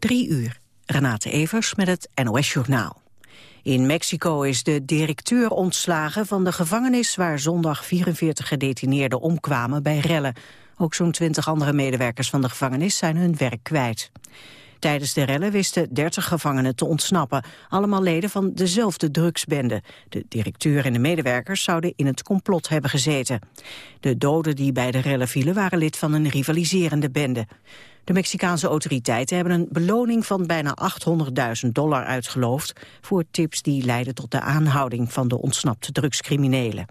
Drie uur. Renate Evers met het NOS Journaal. In Mexico is de directeur ontslagen van de gevangenis... waar zondag 44 gedetineerden omkwamen bij rellen. Ook zo'n 20 andere medewerkers van de gevangenis zijn hun werk kwijt. Tijdens de rellen wisten 30 gevangenen te ontsnappen. Allemaal leden van dezelfde drugsbende. De directeur en de medewerkers zouden in het complot hebben gezeten. De doden die bij de rellen vielen waren lid van een rivaliserende bende. De Mexicaanse autoriteiten hebben een beloning van bijna 800.000 dollar uitgeloofd... voor tips die leiden tot de aanhouding van de ontsnapte drugscriminelen.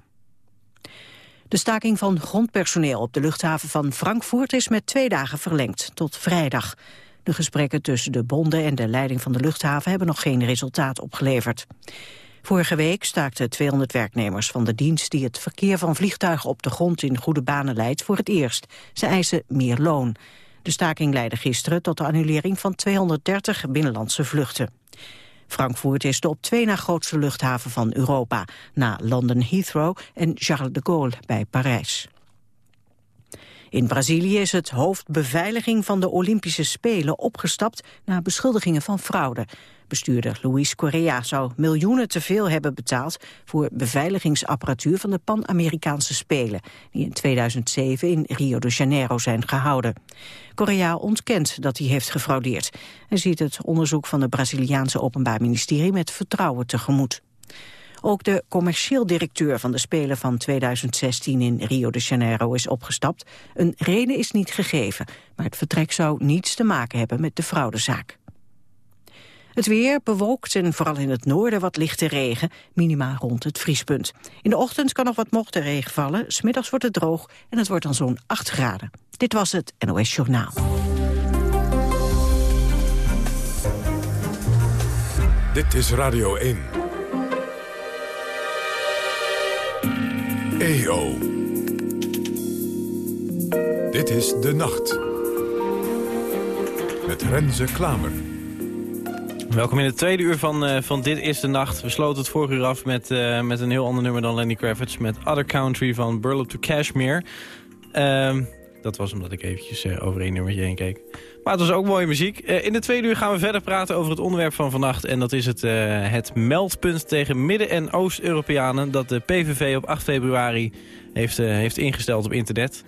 De staking van grondpersoneel op de luchthaven van Frankfurt is met twee dagen verlengd, tot vrijdag. De gesprekken tussen de bonden en de leiding van de luchthaven hebben nog geen resultaat opgeleverd. Vorige week staakten 200 werknemers van de dienst die het verkeer van vliegtuigen op de grond in goede banen leidt voor het eerst. Ze eisen meer loon. De staking leidde gisteren tot de annulering van 230 binnenlandse vluchten. Frankfurt is de op twee na grootste luchthaven van Europa, na London Heathrow en Charles de Gaulle bij Parijs. In Brazilië is het hoofd beveiliging van de Olympische Spelen opgestapt na beschuldigingen van fraude. Bestuurder Luis Correa zou miljoenen te veel hebben betaald voor beveiligingsapparatuur van de Pan-Amerikaanse Spelen, die in 2007 in Rio de Janeiro zijn gehouden. Correa ontkent dat hij heeft gefraudeerd. Hij ziet het onderzoek van het Braziliaanse Openbaar Ministerie met vertrouwen tegemoet. Ook de commercieel directeur van de Spelen van 2016 in Rio de Janeiro is opgestapt. Een reden is niet gegeven, maar het vertrek zou niets te maken hebben met de fraudezaak. Het weer bewolkt en vooral in het noorden wat lichte regen, minima rond het vriespunt. In de ochtend kan nog wat mochte regen vallen, smiddags wordt het droog en het wordt dan zo'n 8 graden. Dit was het NOS Journaal. Dit is Radio 1. EO. Dit is De Nacht. Met Renze Klamer. Welkom in het tweede uur van, uh, van Dit is de Nacht. We sloten het vorige uur af met, uh, met een heel ander nummer dan Lenny Kravitz... met Other Country van Burlap to Cashmere. Uh, dat was omdat ik eventjes uh, over één nummertje heen keek. Maar het was ook mooie muziek. Uh, in de tweede uur gaan we verder praten over het onderwerp van vannacht. En dat is het, uh, het meldpunt tegen Midden- en Oost-Europeanen... dat de PVV op 8 februari heeft, heeft ingesteld op internet.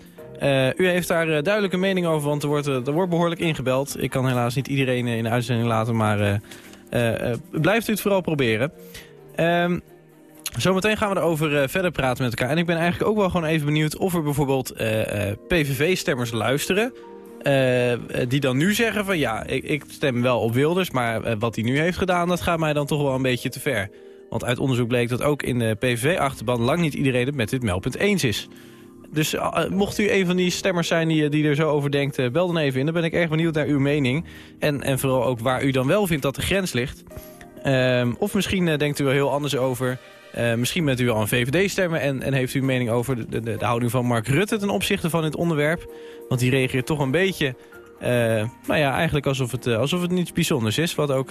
u heeft daar duidelijke mening over, want er wordt, er wordt behoorlijk ingebeld. Ik kan helaas niet iedereen in de uitzending laten, maar blijft u het vooral proberen. Ehm, Zometeen gaan we erover uh, verder praten met elkaar. En ik ben eigenlijk ook wel gewoon even benieuwd of er bijvoorbeeld uh, uh, PVV-stemmers luisteren. die dan nu zeggen van ja, ik, ik stem wel op Wilders. Maar wat hij nu heeft gedaan, dat gaat mij dan toch wel een beetje te ver. Want uit onderzoek bleek dat ook in de PVV-achterban lang niet iedereen het met dit meldpunt eens is. Dus mocht u een van die stemmers zijn die, die er zo over denkt, bel dan even in. Dan ben ik erg benieuwd naar uw mening. En, en vooral ook waar u dan wel vindt dat de grens ligt. Ehm, of misschien denkt u er heel anders over... Uh, misschien bent u al een VVD-stemmer en, en heeft u een mening over de, de, de, houding van Mark Rutte ten opzichte van dit onderwerp. Want die reageert toch een beetje, uh, nou ja, eigenlijk alsof het, uh, alsof het niets bijzonders is. Wat, ook,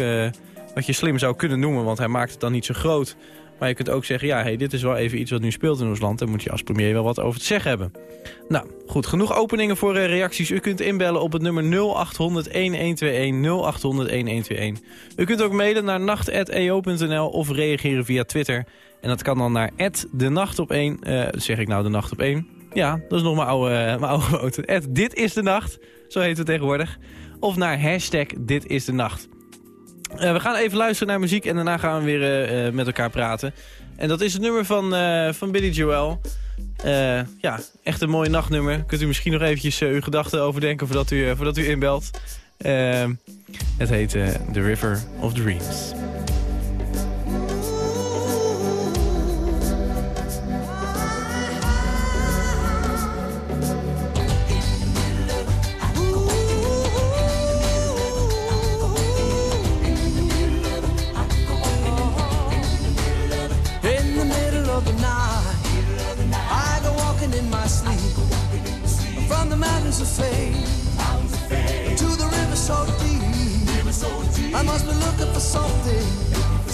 wat je slim zou kunnen noemen, want hij maakt het dan niet zo groot. Maar je kunt ook zeggen, ja, hey, dit is wel even iets wat nu speelt in ons land. Daar moet je als premier wel wat over te zeggen hebben. Nou, goed, genoeg openingen voor reacties. U kunt inbellen op het nummer 0800-1121, 0800-1121. U kunt ook mailen naar nacht.eo.nl of reageren via Twitter... En dat kan dan naar de nacht op 1. Uh, zeg ik nou de nacht op 1? Ja, dat is nog mijn oude, uh, mijn oude foto. dit is de nacht, zo heet het tegenwoordig. Of naar hashtag dit is de nacht. Uh, we gaan even luisteren naar muziek en daarna gaan we weer met elkaar praten. En dat is het nummer van, van Billy Joel. ja, echt een mooi nachtnummer. Kunt u misschien nog eventjes uw gedachten overdenken voordat u, voordat u inbelt. het heet The River of Dreams.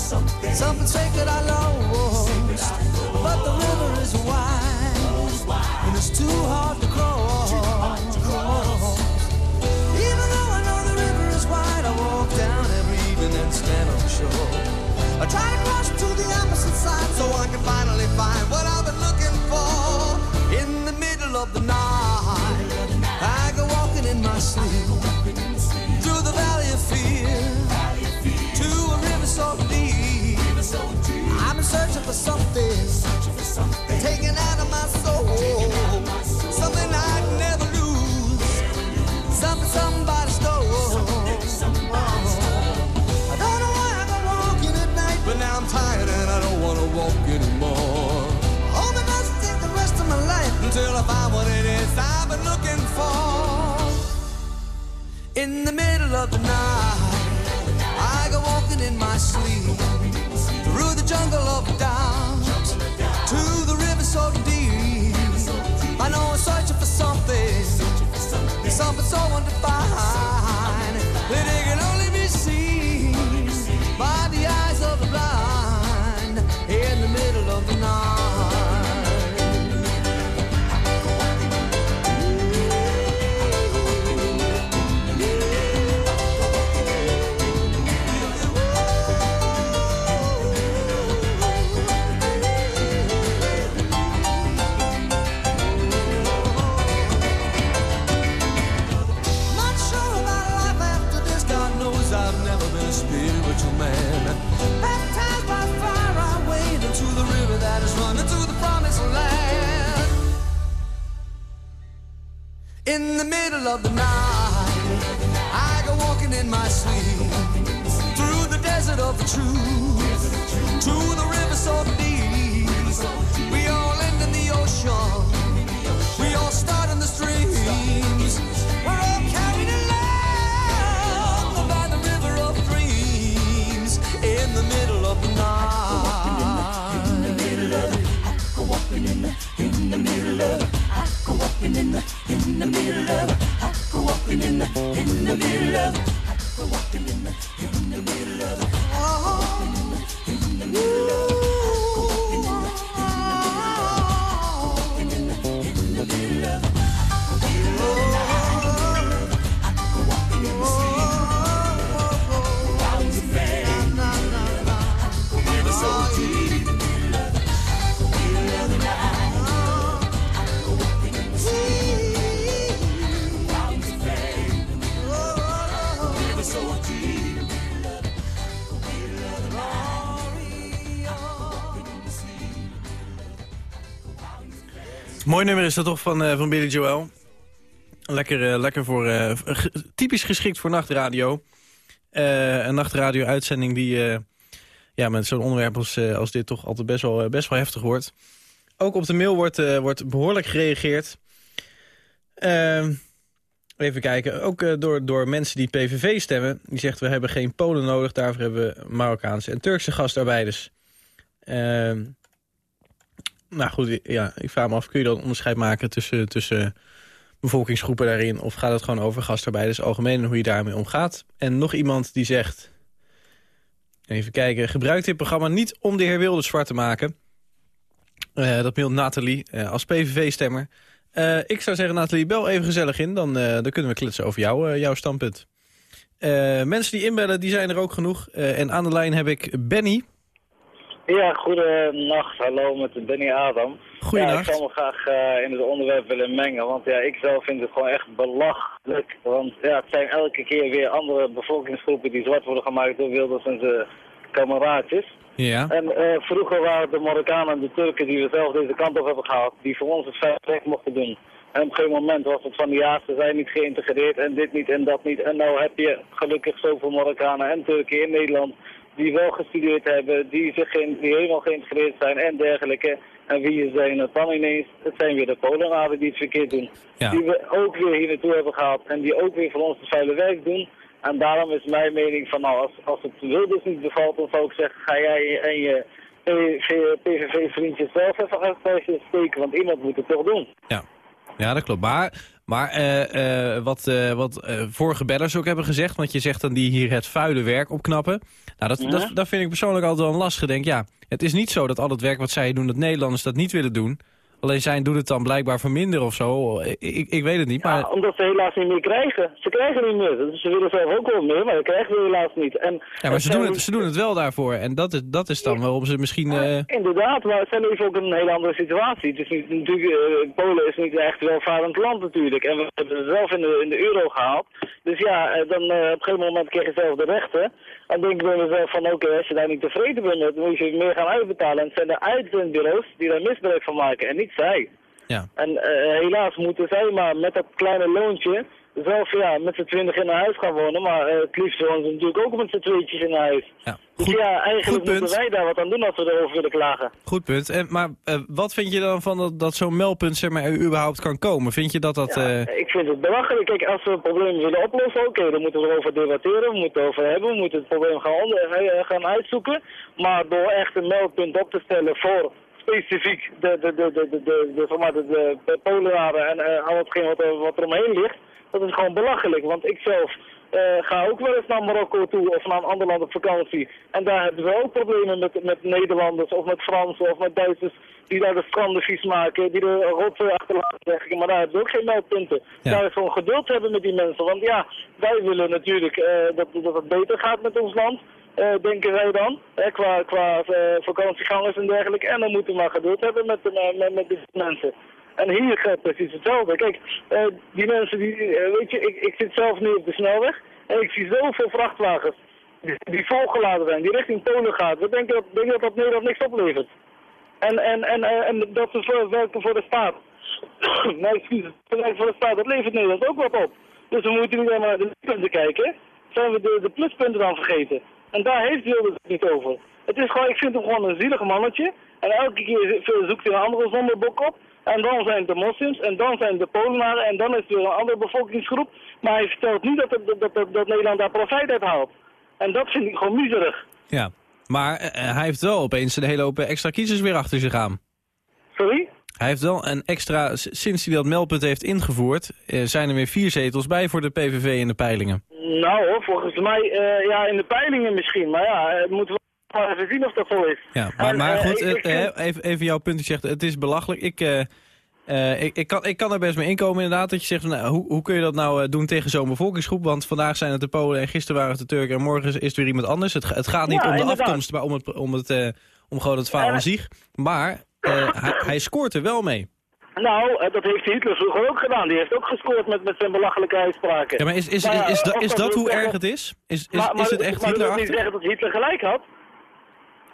something, something sacred I lost. Lost. But the river is wide, wide, and it's too hard to cross. Hard to cross. Even though I know the river is wide, I walk down every evening and stand on shore. I try to cross to the opposite side so I can finally find what I've been looking for. In the middle of the night, I go walking in my sleep. Searching for something, taken out of my soul, something I'd never lose, something somebody stole. I don't know why I go walking at night, but now I'm tired and I don't wanna walk anymore. Take the rest of my life until I find what it is I've been looking for. In the middle of the night, I go walking in my sleep through the jungle of doubt to so deep. I know I'm searching for something, something so undefined In the middle of the night, I go walking in my sleep through the desert of the truth to the river so deep. We all end in the ocean. We all start in the streams. We're all carried along by the river of dreams in the middle of the night. In the middle of I go walking in the, in the middle of. I go walking in the, in the middle of walking in the, in the middle of Mooi nummer is dat toch van, eh, van Billy Joel. Lekker, eh, lekker voor, eh, typisch geschikt voor nachtradio. Een nachtradio-uitzending die ja, met zo'n onderwerp als, als dit toch altijd best wel, best wel heftig wordt. Ook op de mail wordt, wordt behoorlijk gereageerd. Ehm, even kijken, ook door, door mensen die PVV stemmen. Die zegt we hebben geen Polen nodig, daarvoor hebben we Marokkaanse en Turkse gastarbeiders. Ehm nou goed, ja, ik vraag me af, kun je dan onderscheid maken tussen, tussen bevolkingsgroepen daarin? Of gaat het gewoon over gastarbeiders algemeen en hoe je daarmee omgaat? En nog iemand die zegt, even kijken, gebruik dit programma niet om de heer Wilders zwart te maken. Eh, dat mailt Nathalie eh, als PVV-stemmer. Eh, ik zou zeggen, Nathalie, bel even gezellig in, dan, dan kunnen we kletsen over jou, jouw standpunt. Mensen die inbellen, die zijn er ook genoeg. En aan de lijn heb ik Benny. Ja, goedenacht. Hallo met Benny Adam. Goedenacht. Ja, ik zou me graag eh, in het onderwerp willen mengen, want ja, ik zelf vind het gewoon echt belachelijk. Want ja, het zijn elke keer weer andere bevolkingsgroepen die zwart worden gemaakt door Wilders en zijn kameraadjes. Ja. En eh, vroeger waren de Marokkanen en de Turken die we zelf deze kant op hebben gehaald, die voor ons het veilig weg mochten doen. En op een gegeven moment was het van ja, ze zijn niet geïntegreerd en dit niet en dat niet. En nou heb je gelukkig zoveel Marokkanen en Turken in Nederland die wel gestudeerd hebben, die, zich geen, die helemaal geïntegreerd zijn en dergelijke. En wie zijn het dan ineens? Het zijn weer de Polenaren die het verkeerd doen. Ja. Die we ook weer hier naartoe hebben gehaald en die ook weer voor ons het vuile werk doen. En daarom is mijn mening van nou, als, als het Wilders niet bevalt, dan zou ik zeggen, ga jij en je PVV-vriendjes zelf even steken, want iemand moet het toch doen. Ja, ja dat klopt. Maar, maar eh, eh, wat, eh, wat vorige bellers ook hebben gezegd... want je zegt dan die hier het vuile werk opknappen... Nou, dat, dat, dat vind ik persoonlijk altijd wel een lastig. Denk, ja, het is niet zo dat al het werk wat zij doen... dat Nederlanders dat niet willen doen. Alleen zijn doet het dan blijkbaar verminderen of zo. Ik, ik, weet het niet, maar... Ja, omdat ze helaas niet meer krijgen. Ze krijgen niet meer. Dus ze willen zelf ook wel meer, maar dat krijgen ze helaas niet. En, Ja, maar ze doen, het, ze doen het wel daarvoor. En dat is, dat is dan waarom ze misschien... eh, Inderdaad, maar zij leven ook in een hele andere situatie. Het is niet, natuurlijk, eh, Polen is niet echt welvarend land natuurlijk. En we hebben het zelf in de, in de euro gehaald. Dus ja, eh, dan eh, op een gegeven moment krijg je zelf de rechten. En denk ik bij mezelf van oké, als je daar niet tevreden bent dan moet je meer gaan uitbetalen. En het zijn de uitzendbureaus die daar misbruik van maken en niet zij. ja. En eh, helaas moeten zij maar met dat kleine loontje zelf ja, met z'n twintig in huis gaan wonen. Maar eh, het liefst wonen ze natuurlijk ook met z'n tweetjes in huis. Ja. Dus Goed, ja, eigenlijk moeten wij daar wat aan doen als we erover willen klagen. Goed punt. En, maar eh, wat vind je dan van dat, dat zo'n meldpunt zeg maar, überhaupt kan komen? Vind je dat dat... Ja, eh, Ik vind het belachelijk. Kijk, als we een probleem willen oplossen, oké, dan moeten we erover debatteren, we moeten het over hebben, we moeten het probleem gaan, onder- eh, gaan uitzoeken. Maar door echt een meldpunt op te stellen voor specifiek de, de, de, de, de, de, de, en eh, al hetgeen wat, er- wat er omheen ligt, dat is gewoon belachelijk. Want ik zelf eh, ga ook wel eens naar Marokko toe of naar een ander land op vakantie. En daar hebben we ook problemen met, met Nederlanders of met Fransen of met Duitsers die daar de stranden vies maken, die de rotzooi achterlaten zeggen. Maar daar hebben we ook geen meldpunten. Ja. Daar is gewoon geduld hebben met die mensen. Want ja, wij willen natuurlijk eh, dat, dat het beter gaat met ons land. eh, denken wij dan, hè, qua, qua vakantiegangers en dergelijke. En dan moeten we maar geduld hebben met, eh, met, met die mensen. En hier geldt precies hetzelfde. Kijk, eh, die mensen, die, eh, weet je, ik, ik zit zelf nu op de snelweg en ik zie zoveel vrachtwagens die, die volgeladen zijn, die richting Polen gaan. We denken dat, denken dat dat Nederland niks oplevert. En, en, en, eh, en dat ze werken voor de staat. nee, excuses. Werken voor de staat, dat levert Nederland ook wat op. Dus we moeten niet alleen maar de punten kijken. Zijn we de, de pluspunten dan vergeten? En daar heeft Wilders het niet over. Het is gewoon, ik vind hem gewoon een zielig mannetje. En elke keer zoekt hij een andere zondebok op. En dan zijn het de moslims, en dan zijn het de Polenaren, en dan is er een andere bevolkingsgroep. Maar hij vertelt niet dat, dat, dat, dat, dat Nederland daar profijt uit haalt. En dat vind ik gewoon miserig. ja. Maar eh, hij heeft wel opeens een hele hoop extra kiezers weer achter zich aan. Sorry? Hij heeft wel een extra, sinds hij dat meldpunt heeft ingevoerd... eh, zijn er weer vier zetels bij voor de PVV in de peilingen. Nou hoor, volgens mij, eh, ja, in de peilingen misschien. Maar ja, eh, moeten we maar zien of dat zo is. Ja, maar, En, maar eh, goed, ik- eh, eh, even, even jouw punt. Je zegt, het is belachelijk. Ik, ik, ik, kan, ik kan er best mee inkomen inderdaad. Dat je zegt, van, nou, hoe, hoe kun je dat nou doen tegen zo'n bevolkingsgroep? Want vandaag zijn het de Polen en gisteren waren het de Turken... en morgen is het weer iemand anders. Het, het gaat niet Ja, om de inderdaad. afkomst, maar om, het, om, het, om gewoon het verhaal En- aan zich. Maar hij, hij scoort er wel mee. Nou, dat heeft Hitler vroeger ook gedaan. Die heeft ook gescoord met, met zijn belachelijke uitspraken. Ja, maar is, is, is, is, dat- of is dat dat wil hoe erg het is? Is, is, maar, maar, is het echt maar dat wil niet zeggen dat Hitler gelijk had.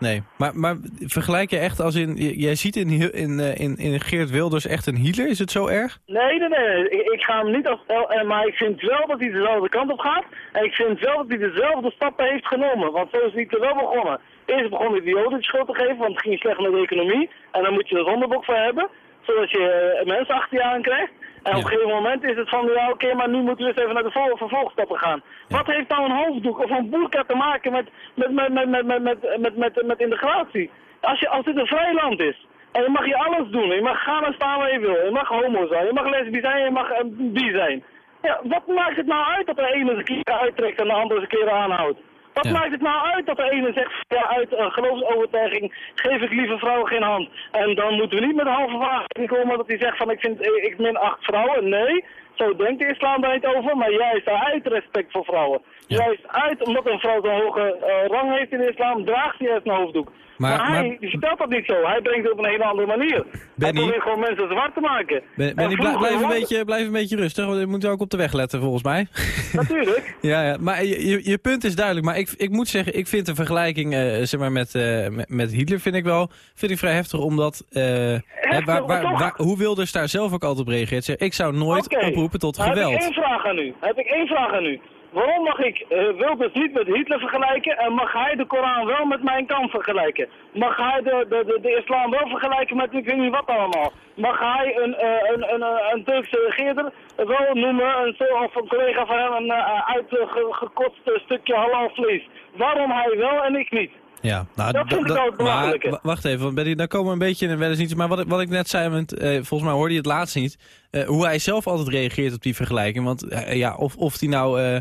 Nee, maar, maar vergelijk je echt als in... Jij ziet in, in, eh, in, in Geert Wilders echt een healer? Is het zo erg? Nee, nee, nee. Ik, ga hem niet als... eh, maar ik vind wel dat hij dezelfde kant op gaat. En ik vind wel dat hij dezelfde stappen heeft genomen. Want zo is hij er wel begonnen. Eerst begon hij de Joden de schuld te geven, want het ging slecht met de economie. En dan moet je er zondebok voor hebben. Zodat je eh, mensen achter je aan krijgt. En op een gegeven moment is het van, ja oké, maar nu moeten we eens even naar de vol- vervolgstappen gaan. Wat heeft nou een hoofddoek of een boerka te maken met, met, met, met, met, met, met, met, met, met integratie? Als, je, als dit een vrij land is, en je mag hier alles doen, je mag gaan en staan waar je wil, je mag homo zijn, je mag lesbisch zijn, je mag eh, bi zijn. Ja, wat maakt het nou uit dat de ene zijn kleren uittrekt en de andere zijn kleren aanhoudt? Wat Ja. maakt het nou uit dat de ene zegt, ja, uit uh, geloofsovertuiging geef ik lieve vrouwen geen hand. En dan moeten we niet met een halve waarheid komen dat hij zegt van ik vind eh, ik min acht vrouwen. Nee, zo denkt de islam daar niet over, maar juist uit respect voor vrouwen. Ja. Juist uit, omdat een vrouw zo'n hoge eh, rang heeft in de islam, draagt hij juist een hoofddoek. Maar- Maar, hij maar- vertelt dat niet zo. Hij brengt het op een hele andere manier. Benny? Hij probeert gewoon mensen zwart te maken. Ben, En Benny, blij- vroeger blijf, een beetje, blijf een beetje rustig, want je moet ook op de weg letten volgens mij. Natuurlijk. ja, ja, maar je, je, punt is duidelijk. Maar ik, ik moet zeggen, ik vind de vergelijking eh, zeg maar met, eh, met, met Hitler vind ik wel vind ik vrij heftig. Omdat, eh, hè, waar, waar, hoe Wilders daar zelf ook altijd op reageert. Zeg, ik zou nooit oproepen tot Dan Heb ik geweld. één vraag aan u. Heb ik één vraag aan u. Waarom mag ik uh, Wilders niet met Hitler vergelijken en mag hij de Koran wel met mijn kant vergelijken? Mag hij de, de, de, de islam wel vergelijken met ik weet niet wat allemaal? Mag hij een, uh, een, een, een, een Turkse regeerder wel noemen, een, of een collega van hem, een uh, uitgekotst stukje halal vlees? Waarom hij wel en ik niet? Ja, nou, Dat vind ik belangrijke. wa- wacht even, want Benny, daar komen we een beetje in wel eens niet. Maar wat, ik- wat ik net zei, want, eh, volgens mij hoorde je het laatst niet. eh, hoe hij zelf altijd reageert op die vergelijking. Want eh, ja, of, of die nou eh,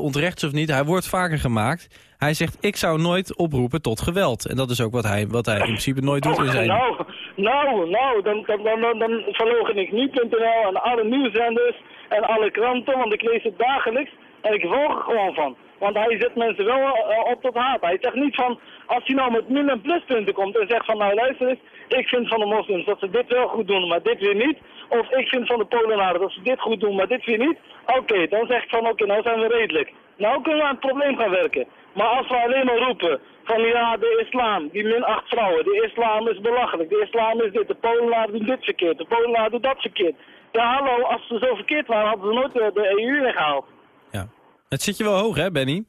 is of niet, hij wordt vaker gemaakt. Hij zegt, ik zou nooit oproepen tot geweld. En dat is ook wat hij, wat hij in principe nooit doet in nou, Nou, nou, dan, dan, dan, dan, dan verlogen ik nu.nl en alle nieuwszenders en alle kranten, want ik lees het dagelijks en ik volg er gewoon van. Want hij zet mensen wel eh, op tot haat. Hij zegt niet van, als hij nou met min- en pluspunten komt en zegt van, nou luister eens, ik vind van de moslims dat ze dit wel goed doen, maar dit weer niet. Of ik vind van de Polenaren dat ze dit goed doen, maar dit weer niet. Oké, dan zeg ik van, oké, nou zijn we redelijk. Nou kunnen we aan het probleem gaan werken. Maar als we alleen maar roepen van ja, de islam, die minacht vrouwen, de islam is belachelijk, de islam is dit, de Polenaar doet dit verkeerd, de Polenaar doet dat verkeerd. Ja, hallo, als ze zo verkeerd waren, hadden ze nooit de, EU ingehaald. Het zit je wel hoog, hè, Benny?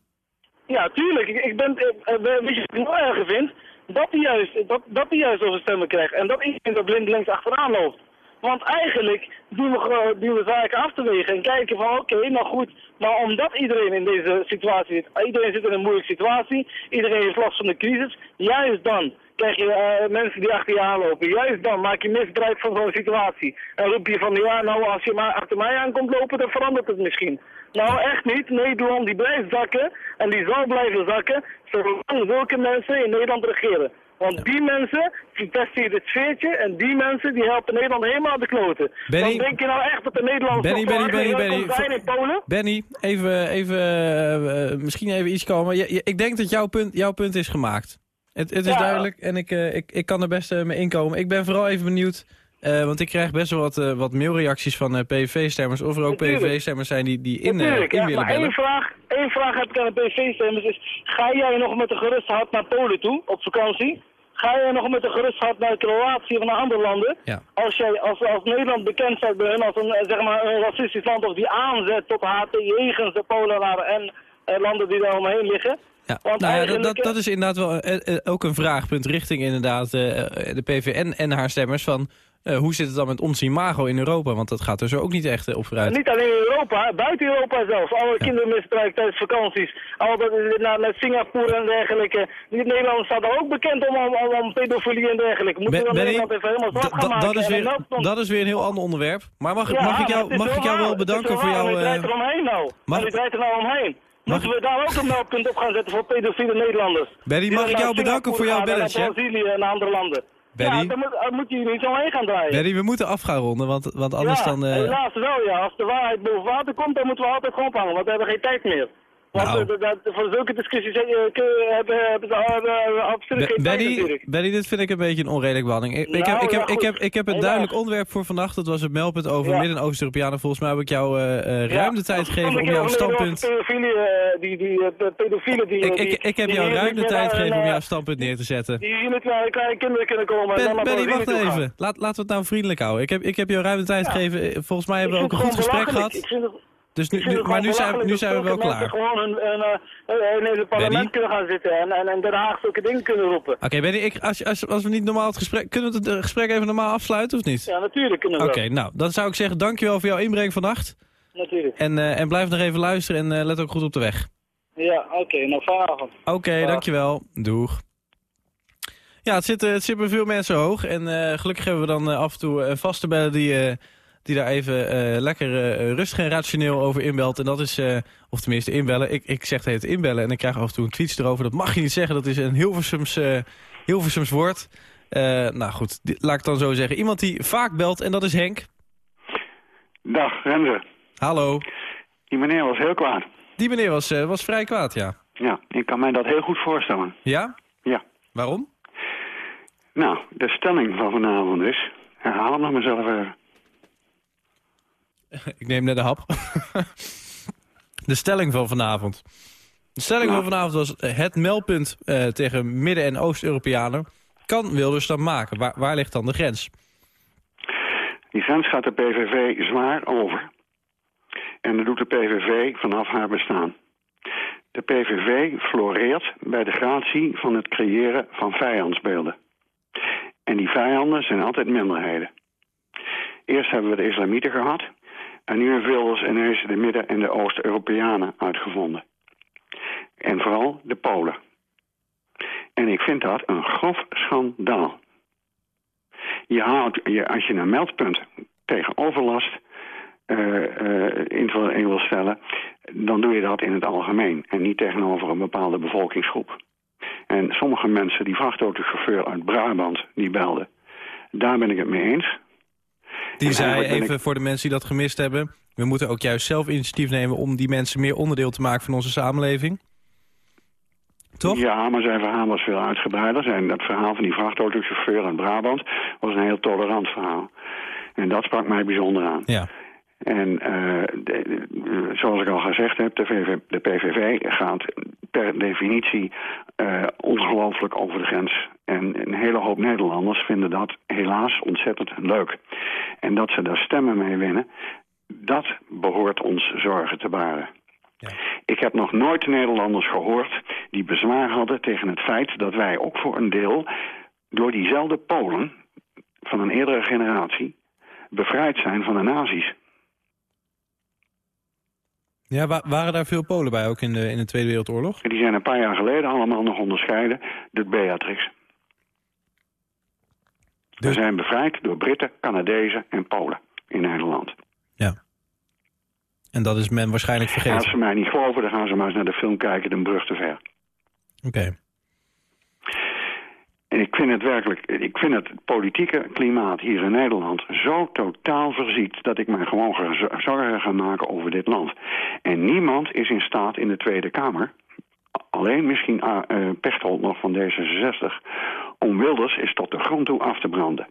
Ja, tuurlijk. Ik, ik ben, eh, eh, weet je wat ik nog erger vind? Dat hij juist, dat, dat hij juist over stemmen krijgt en dat iedereen er blindelings achteraan loopt. Want eigenlijk doen we, doen we zaken af te wegen en kijken van oké, nou goed, maar omdat iedereen in deze situatie zit, iedereen zit in een moeilijke situatie, iedereen heeft last van de crisis, juist dan krijg je eh, mensen die achter je aanlopen. Juist dan maak je misbruik van zo'n situatie. En roep je van ja, nou als je maar achter mij aankomt lopen, dan verandert het misschien. Nou echt niet, Nederland die blijft zakken en die zal blijven zakken zolang zulke mensen in Nederland regeren. Want die mensen verpesten hier het sfeertje en die mensen die helpen Nederland helemaal aan de kloten. Benny- Dan denk je nou echt dat de Nederlanders Benny, Benny, Benny, Benny, zijn in Polen? Benny, even, even, eh, eh, misschien even iets komen. Je- je- ik denk dat jouw punt, jouw punt is gemaakt. Het, het is Ja. duidelijk en ik, eh, ik, ik kan er best mee inkomen. Ik ben vooral even benieuwd, eh, want ik krijg best wel wat, eh, wat mailreacties van eh, PVV-stemmers. Of er ook. PVV-stemmers zijn die, die in, Natuurlijk, in ja, willen maar één vraag, één vraag heb ik aan de PV-stemmers is, ga jij nog met een gerust hart naar Polen toe, op vakantie? Ga jij nog met een gerust hart naar Kroatië of naar andere landen? Ja. Als, jij, als, als Nederland bekend staat bij hun als een, zeg maar, een racistisch land of die aanzet tot haat jegens de Polenaren en landen die daar omheen liggen. Ja, Want nou ja, dat, dat, dat is inderdaad wel eh, ook een vraagpunt richting inderdaad eh, de PVN en haar stemmers van eh, hoe zit het dan met ons imago in Europa? Want dat gaat er zo ook niet echt eh, op vooruit. Niet alleen in Europa, buiten Europa zelfs. Alle kindermisbruik tijdens vakanties. Al dat naar, naar Singapore en dergelijke. Nederland staat er ook bekend om, om, om, pedofilie en dergelijke. Moeten we Nederland even helemaal zwart gaan maken? dat, is weer, dan meldt dan- dat is weer een heel ander onderwerp. Maar mag, Ja, mag ik jou, mag ik jou wel bedanken voor jouw... en het draait eh, eromheen nou. mag- draait er nou omheen. Mag- Moeten we daar ook een meldpunt op gaan zetten voor pedofiele Nederlanders? Benny, mag ik jou bedanken voor jouw belletje? Naar Brazilië en andere landen. Benny? Ja, daar moet, daar moet je niet zo heen gaan draaien. Benny, we moeten af gaan ronden, want, want anders ja, dan... eh, helaas wel ja. Als de waarheid boven water komt, dan moeten we altijd gewoon hangen, want we hebben geen tijd meer. Want Nou. dat- dat- voor zulke discussies eh, hebben, hebben ze eh, absoluut geen Benny. Benny, dit vind ik een beetje een onredelijk behandeling. Ik, ik, Nou, heb, ik, heb, ik, heb, ik heb een Helaas. duidelijk onderwerp voor vannacht. Dat was het meldpunt over Ja. Midden- en Oost-Europeanen. Volgens mij heb ik jou eh, ruim de tijd gegeven om jouw standpunt... Pedofielen, die, die pedofielen die... Ik, ik, ik heb jou ruim de tijd gegeven om jouw standpunt neer te zetten. Die hier naar kleine kinderen kunnen komen. Ben, Benny, wacht even. Laat, laten we het nou vriendelijk houden. Ik heb, ik heb jou ruim de tijd gegeven. Volgens mij hebben we ook een goed gesprek gehad. Dus nu, maar nu zijn, we- nu zijn we wel klaar. gewoon een, een, een, in het parlement Benny? kunnen gaan zitten en, en Den Haag zulke dingen kunnen roepen. Oké, Benny, ik, als, als, als we niet normaal het gesprek... Kunnen we het eh, gesprek even normaal afsluiten of niet? Ja, natuurlijk kunnen we Oké, nou, dan zou ik zeggen dankjewel voor jouw inbreng vannacht. Natuurlijk. En, eh, en blijf nog even luisteren en eh, let ook goed op de weg. Ja, oké. nou, fijne avond. Oké, dankjewel. Doeg. Ja, het zit, eh, het zit bij veel mensen hoog. En eh, gelukkig hebben we dan eh, af en toe een vaste bellen die, eh, die daar even eh, lekker eh, rustig en rationeel over inbelt. En dat is, eh, of tenminste inbellen. Ik, ik zeg het inbellen en ik krijg af en toe een tweets erover. Dat mag je niet zeggen, dat is een Hilversums, Hilversums woord. Nou goed, laat ik dan zo zeggen. Iemand die vaak belt en dat is Henk. Dag, Renze. Hallo. Die meneer was heel kwaad. Die meneer was, was vrij kwaad, ja. Ja, ik kan mij dat heel goed voorstellen. Ja? Ja. Waarom? Nou, de stelling van vanavond is... Herhaal hem nog mezelf even. Ik neem net een hap. de stelling van vanavond. De stelling Nou. van vanavond was... eh, het meldpunt eh, tegen Midden- en Oost-Europeanen... kan Wilders dan maken. Waar, waar ligt dan de grens? Die grens gaat de PVV zwaar over. En dat doet de PVV vanaf haar bestaan. De PVV floreert bij de gratie van het creëren van vijandsbeelden. En die vijanden zijn altijd minderheden. Eerst hebben we de islamieten gehad... en nu heeft Wilders ineens de Midden- en de Oost-Europeanen uitgevonden. En vooral de Polen. En ik vind dat een grof schandaal. Je je, als je een meldpunt tegen overlast eh, eh, in, wil, in wil stellen, dan doe je dat in het algemeen en niet tegenover een bepaalde bevolkingsgroep. En sommige mensen, die vrachtautochauffeur uit Brabant, die belde, Daar ben ik het mee eens. Die zei, even ik- voor de mensen die dat gemist hebben... we moeten ook juist zelf initiatief nemen om die mensen meer onderdeel te maken van onze samenleving. Toch? Ja, maar zijn verhaal was veel uitgebreider. Zijn, dat verhaal van die vrachtautochauffeur in Brabant was een heel tolerant verhaal. En dat sprak mij bijzonder aan. Ja. En eh, de- de- zoals ik al gezegd heb, de, VV, de PVV gaat per definitie eh, ongelooflijk over de grens. En een hele hoop Nederlanders vinden dat helaas ontzettend leuk. En dat ze daar stemmen mee winnen, dat behoort ons zorgen te baren. Ja. Ik heb nog nooit Nederlanders gehoord die bezwaar hadden tegen het feit dat wij ook voor een deel door diezelfde Polen van een eerdere generatie bevrijd zijn van de nazi's. Ja, wa- waren daar veel Polen bij, ook in de, in de Tweede Wereldoorlog? Die zijn een paar jaar geleden allemaal nog onderscheiden door Beatrix. We Dus- zijn bevrijd door Britten, Canadezen en Polen in Nederland. Ja. En dat is men waarschijnlijk En als vergeten. ze mij niet geloven, dan gaan ze maar eens naar de film kijken, De Brug te Ver. Oké. En ik vind het werkelijk, ik vind het politieke klimaat hier in Nederland zo totaal verziet... dat ik mij gewoon ge- zorgen ga maken over dit land. En niemand is in staat in de Tweede Kamer... alleen misschien uh, uh, Pechtold nog van D66... om Wilders is tot de grond toe af te branden.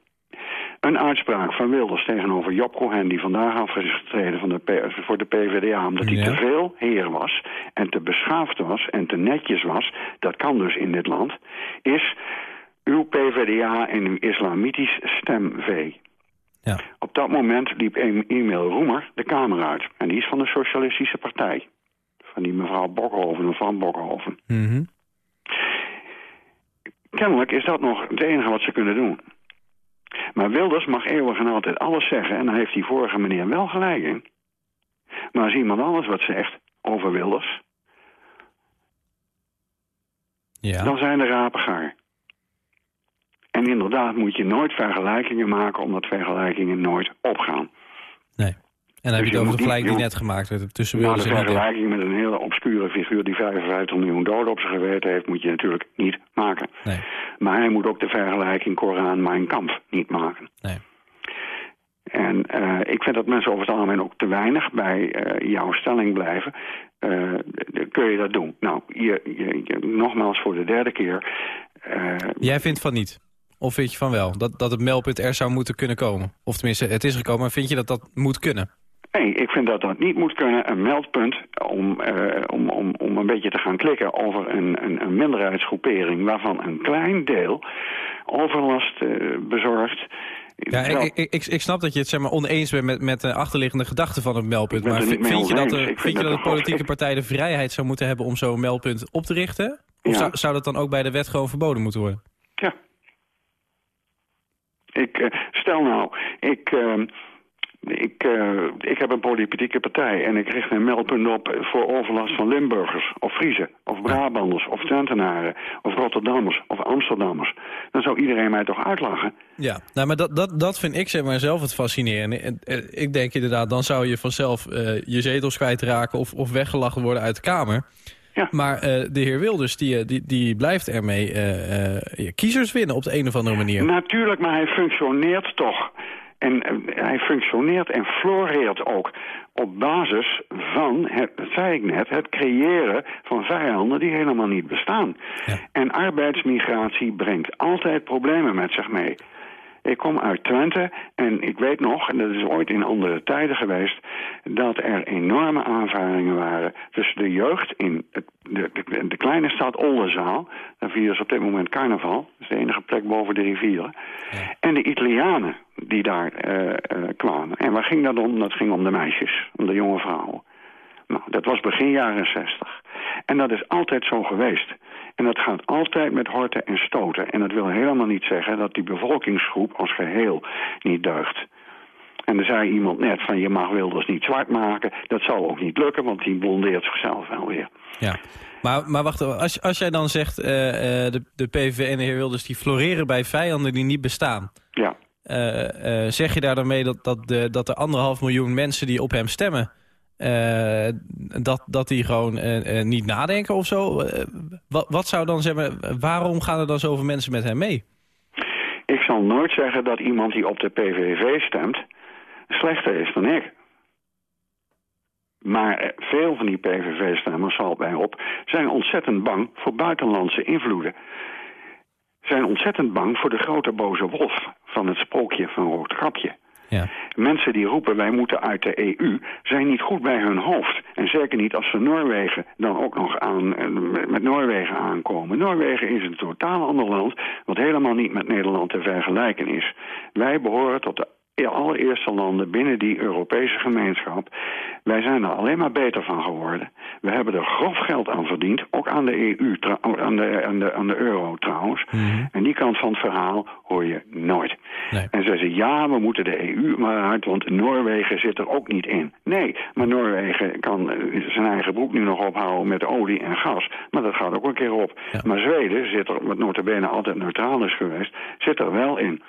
Een uitspraak van Wilders tegenover Job Cohen... die vandaag af is getreden van de P- voor de PvdA... omdat hij Ja. te veel heer was en te beschaafd was en te netjes was... dat kan dus in dit land... is uw PvdA en uw islamitisch stemvee. Ja. Op dat moment liep een e-mail Roemer de Kamer uit. En die is van de Socialistische Partij. Van die mevrouw Bokhoven of van Bokhoven. Mhm. Kennelijk is dat nog het enige wat ze kunnen doen. Maar Wilders mag eeuwig en altijd alles zeggen... en daar heeft die vorige meneer wel gelijk in. Maar als iemand anders wat zegt over Wilders... Ja. dan zijn de rapen gaar. En inderdaad moet je nooit vergelijkingen maken... omdat vergelijkingen nooit opgaan. Nee. En dan heb Dus je het je over de vergelijking die net gemaakt werd tussen Nou, de vergelijking met een hele obscure figuur... die 55 miljoen doden op zijn geweten heeft... moet je natuurlijk niet maken. Nee. Maar hij moet ook de vergelijking Koran-Mein Kampf niet maken. Nee. En eh, ik vind dat mensen over het algemeen ook te weinig bij eh, jouw stelling blijven. Eh, kun je dat doen? Nou, je, je, je- nogmaals voor de derde keer. Jij vindt van niet? Of vind je van wel? Dat, dat het meldpunt er zou moeten kunnen komen? Of tenminste, het is gekomen, maar vind je dat dat moet kunnen? Nee, ik vind dat dat niet moet kunnen. Een meldpunt om, eh, om, om, om een beetje te gaan klikken over een, een, een minderheidsgroepering... waarvan een klein deel overlast eh, bezorgt. Ja, ik, ik, ik, snap dat je het zeg maar, oneens bent met, met de achterliggende gedachten van het meldpunt. Maar vind, je dat, de, vind vind je dat de politieke ik- partij de vrijheid zou moeten hebben om zo'n meldpunt op te richten? Of Ja. zou, zou dat dan ook bij de wet gewoon verboden moeten worden? Ja. Ik, eh, stel nou, ik, eh, ik, eh, ik heb een politieke partij en ik richt een meldpunt op voor overlast van Limburgers of Friesen of Brabanders of Twentenaren of Rotterdammers of Amsterdammers. Dan zou iedereen mij toch uitlachen. Ja, nou, maar dat, dat, dat vind ik zeg maar zelf het fascinerende. En, en ik denk inderdaad, dan zou je vanzelf eh, je zetels kwijtraken of, of weggelachen worden uit de Kamer. Ja. Maar eh, de heer Wilders, die, eh, die, die blijft ermee eh, kiezers winnen op de een of andere manier. Natuurlijk, maar hij functioneert toch. En hij functioneert en floreert ook op basis van, het, dat zei ik net, het creëren van vijanden die helemaal niet bestaan. Ja. En arbeidsmigratie brengt altijd problemen met zich mee. Ik kom uit Twente en ik weet nog, en dat is ooit in andere tijden geweest... dat er enorme aanvaringen waren tussen de jeugd in het, de, de, de kleine stad Oldenzaal... daar vieren ze op dit moment carnaval, dat is de enige plek boven de rivieren... en de Italianen die daar eh, eh, kwamen. En waar ging dat om? Dat ging om de meisjes, om de jonge vrouwen. Nou, dat was begin jaren 60. En dat is altijd zo geweest. En dat gaat altijd met horten en stoten. En dat wil helemaal niet zeggen dat die bevolkingsgroep als geheel niet deugt. En er zei iemand net van je mag Wilders niet zwart maken. Dat zal ook niet lukken, want die blondeert zichzelf wel weer. Ja. Maar, maar wacht, als, als jij dan zegt eh, eh, de, de PVV en de heer Wilders die floreren bij vijanden die niet bestaan. Ja, eh, zeg je daar dan mee dat, dat, de, dat de anderhalf miljoen mensen die op hem stemmen... eh, dat, dat die gewoon eh, eh, niet nadenken of zo? Wat, wat zou dan zeggen, waarom gaan er dan zoveel mensen met hem mee? ik zal nooit zeggen dat iemand die op de PVV stemt slechter is dan ik. Maar veel van die PVV-stemmers, valt mij op, zijn ontzettend bang voor buitenlandse invloeden. Zijn ontzettend bang voor de grote boze wolf van het sprookje van Roodgrapje. Ja. Mensen die roepen wij moeten uit de EU zijn niet goed bij hun hoofd. En zeker niet als ze Noorwegen dan ook nog aan, eh, met Noorwegen aankomen. Noorwegen is een totaal ander land wat helemaal niet met Nederland te vergelijken is. Wij behoren tot de allereerste landen binnen die Europese gemeenschap. Wij zijn er alleen maar beter van geworden. We hebben er grof geld aan verdiend, ook aan de EU, aan de, aan de, aan de euro trouwens. Mhm. En die kant van het verhaal hoor je nooit. Nee. En ze zeggen, ja, we moeten de EU maar uit, want Noorwegen zit er ook niet in. Nee, maar Noorwegen kan eh, zijn eigen broek nu nog ophouden met olie en gas. Maar dat gaat ook een keer op. Ja. Maar Zweden zit er, wat notabene altijd neutraal is geweest, zit er wel in.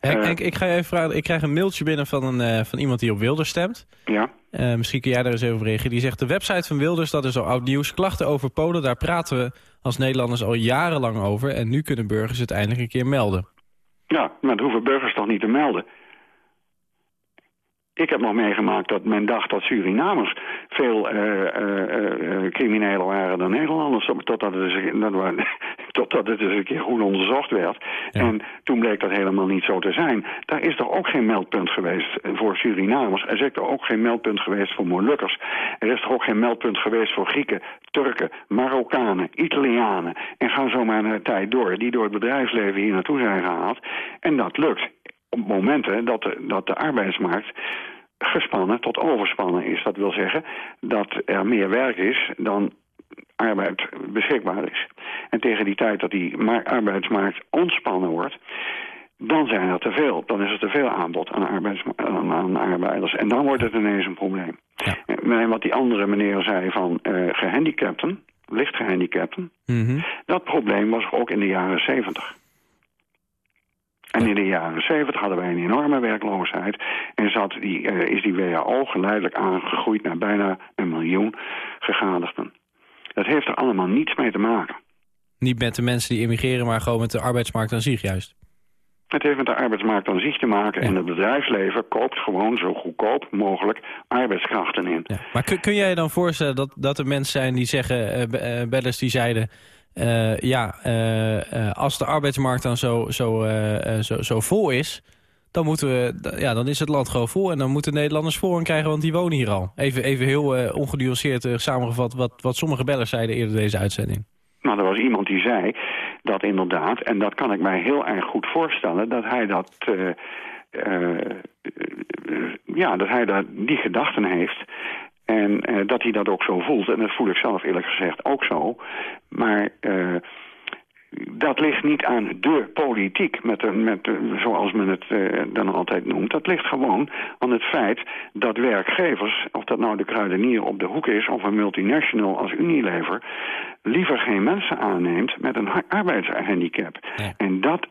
Henk, Eh. Henk, ik ga je even vragen. Ik krijg een mailtje binnen van, een, eh, van iemand die op Wilders stemt. Ja, Eh, misschien kun jij daar eens even op reageren. Die zegt, de website van Wilders, dat is al oud nieuws. Klachten over Polen, daar praten we als Nederlanders al jarenlang over. En nu kunnen burgers het eindelijk een keer melden. ja, maar dat hoeven burgers toch niet te melden. Ik heb nog meegemaakt dat men dacht dat Surinamers veel eh, crimineler waren dan Nederlanders. Totdat het, eens, dat totdat het eens een keer goed onderzocht werd. Ja. En toen bleek dat helemaal niet zo te zijn. Daar is toch ook geen meldpunt geweest voor Surinamers. Er is er ook geen meldpunt geweest voor Molukkers. Er is toch ook geen meldpunt geweest voor Grieken, Turken, Marokkanen, Italianen. En ga zo maar een tijd door. Die door het bedrijfsleven hier naartoe zijn gehaald. En dat lukt op momenten dat de, dat de arbeidsmarkt gespannen tot overspannen is. Dat wil zeggen dat er meer werk is dan arbeid beschikbaar is. En tegen die tijd dat die ma- arbeidsmarkt ontspannen wordt... dan zijn er te veel. Dan is er te veel aanbod aan, arbeids, aan, aan arbeiders. En dan wordt het ineens een probleem. Ja. En wat die andere meneer zei van eh, gehandicapten, licht gehandicapten... Mhm. Dat probleem was ook in de jaren 70. En in de jaren 70 hadden wij een enorme werkloosheid. En zat die, eh, is die WHO geleidelijk aangegroeid naar bijna een miljoen gegadigden. Dat heeft er allemaal niets mee te maken. Niet met de mensen die immigreren, maar gewoon met de arbeidsmarkt aan zich juist. Het heeft met de arbeidsmarkt aan zich te maken. Ja. En het bedrijfsleven koopt gewoon zo goedkoop mogelijk arbeidskrachten in. Ja. Maar kun, kun jij je dan voorstellen dat, dat er mensen zijn die zeggen, eh, bellers die zeiden... eh, ja, als de arbeidsmarkt dan zo, zo, zo, zo vol is... Dan, moeten we, ja, dan is het land gewoon vol en dan moeten Nederlanders voorrang krijgen, want die wonen hier al. Even, even heel eh, samengevat wat, wat sommige bellers zeiden eerder deze uitzending. Nou, er was iemand die zei dat inderdaad, en dat kan ik mij heel erg goed voorstellen, dat hij dat, eh, ja, dat hij dat, die gedachten heeft. En dat hij dat ook zo voelt. En dat voel ik zelf eerlijk gezegd ook zo. Maar dat ligt niet aan de politiek, met de, met de, zoals men het eh, dan altijd noemt. Dat ligt gewoon aan het feit dat werkgevers, of dat nou de kruidenier op de hoek is... of een multinational als Unilever, liever geen mensen aanneemt met een ha- arbeidshandicap. Ja. En dat,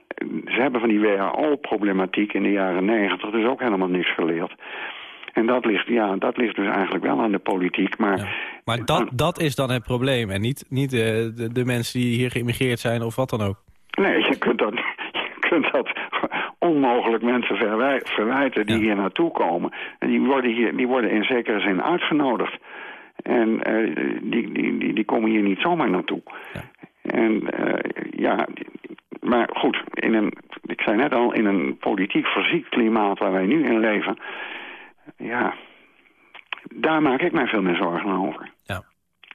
ze hebben van die WHO-problematiek in de jaren negentig dus ook helemaal niks geleerd. En dat ligt, ja, dat ligt dus eigenlijk wel aan de politiek. Maar Ja. Maar dat, dat is dan het probleem en niet, niet eh, de, de mensen die hier geïmmigreerd zijn of wat dan ook. Nee, je kunt dat, je kunt dat onmogelijk mensen verwij- verwijten die Ja. hier naartoe komen. En die worden, hier, die worden in zekere zin uitgenodigd. En eh, die, die, die, die komen hier niet zomaar naartoe. Ja. En eh, ja, maar goed, in een, ik zei net al, in een politiek verziekt klimaat waar wij nu in leven... ja, daar maak ik mij veel meer zorgen over. Ja.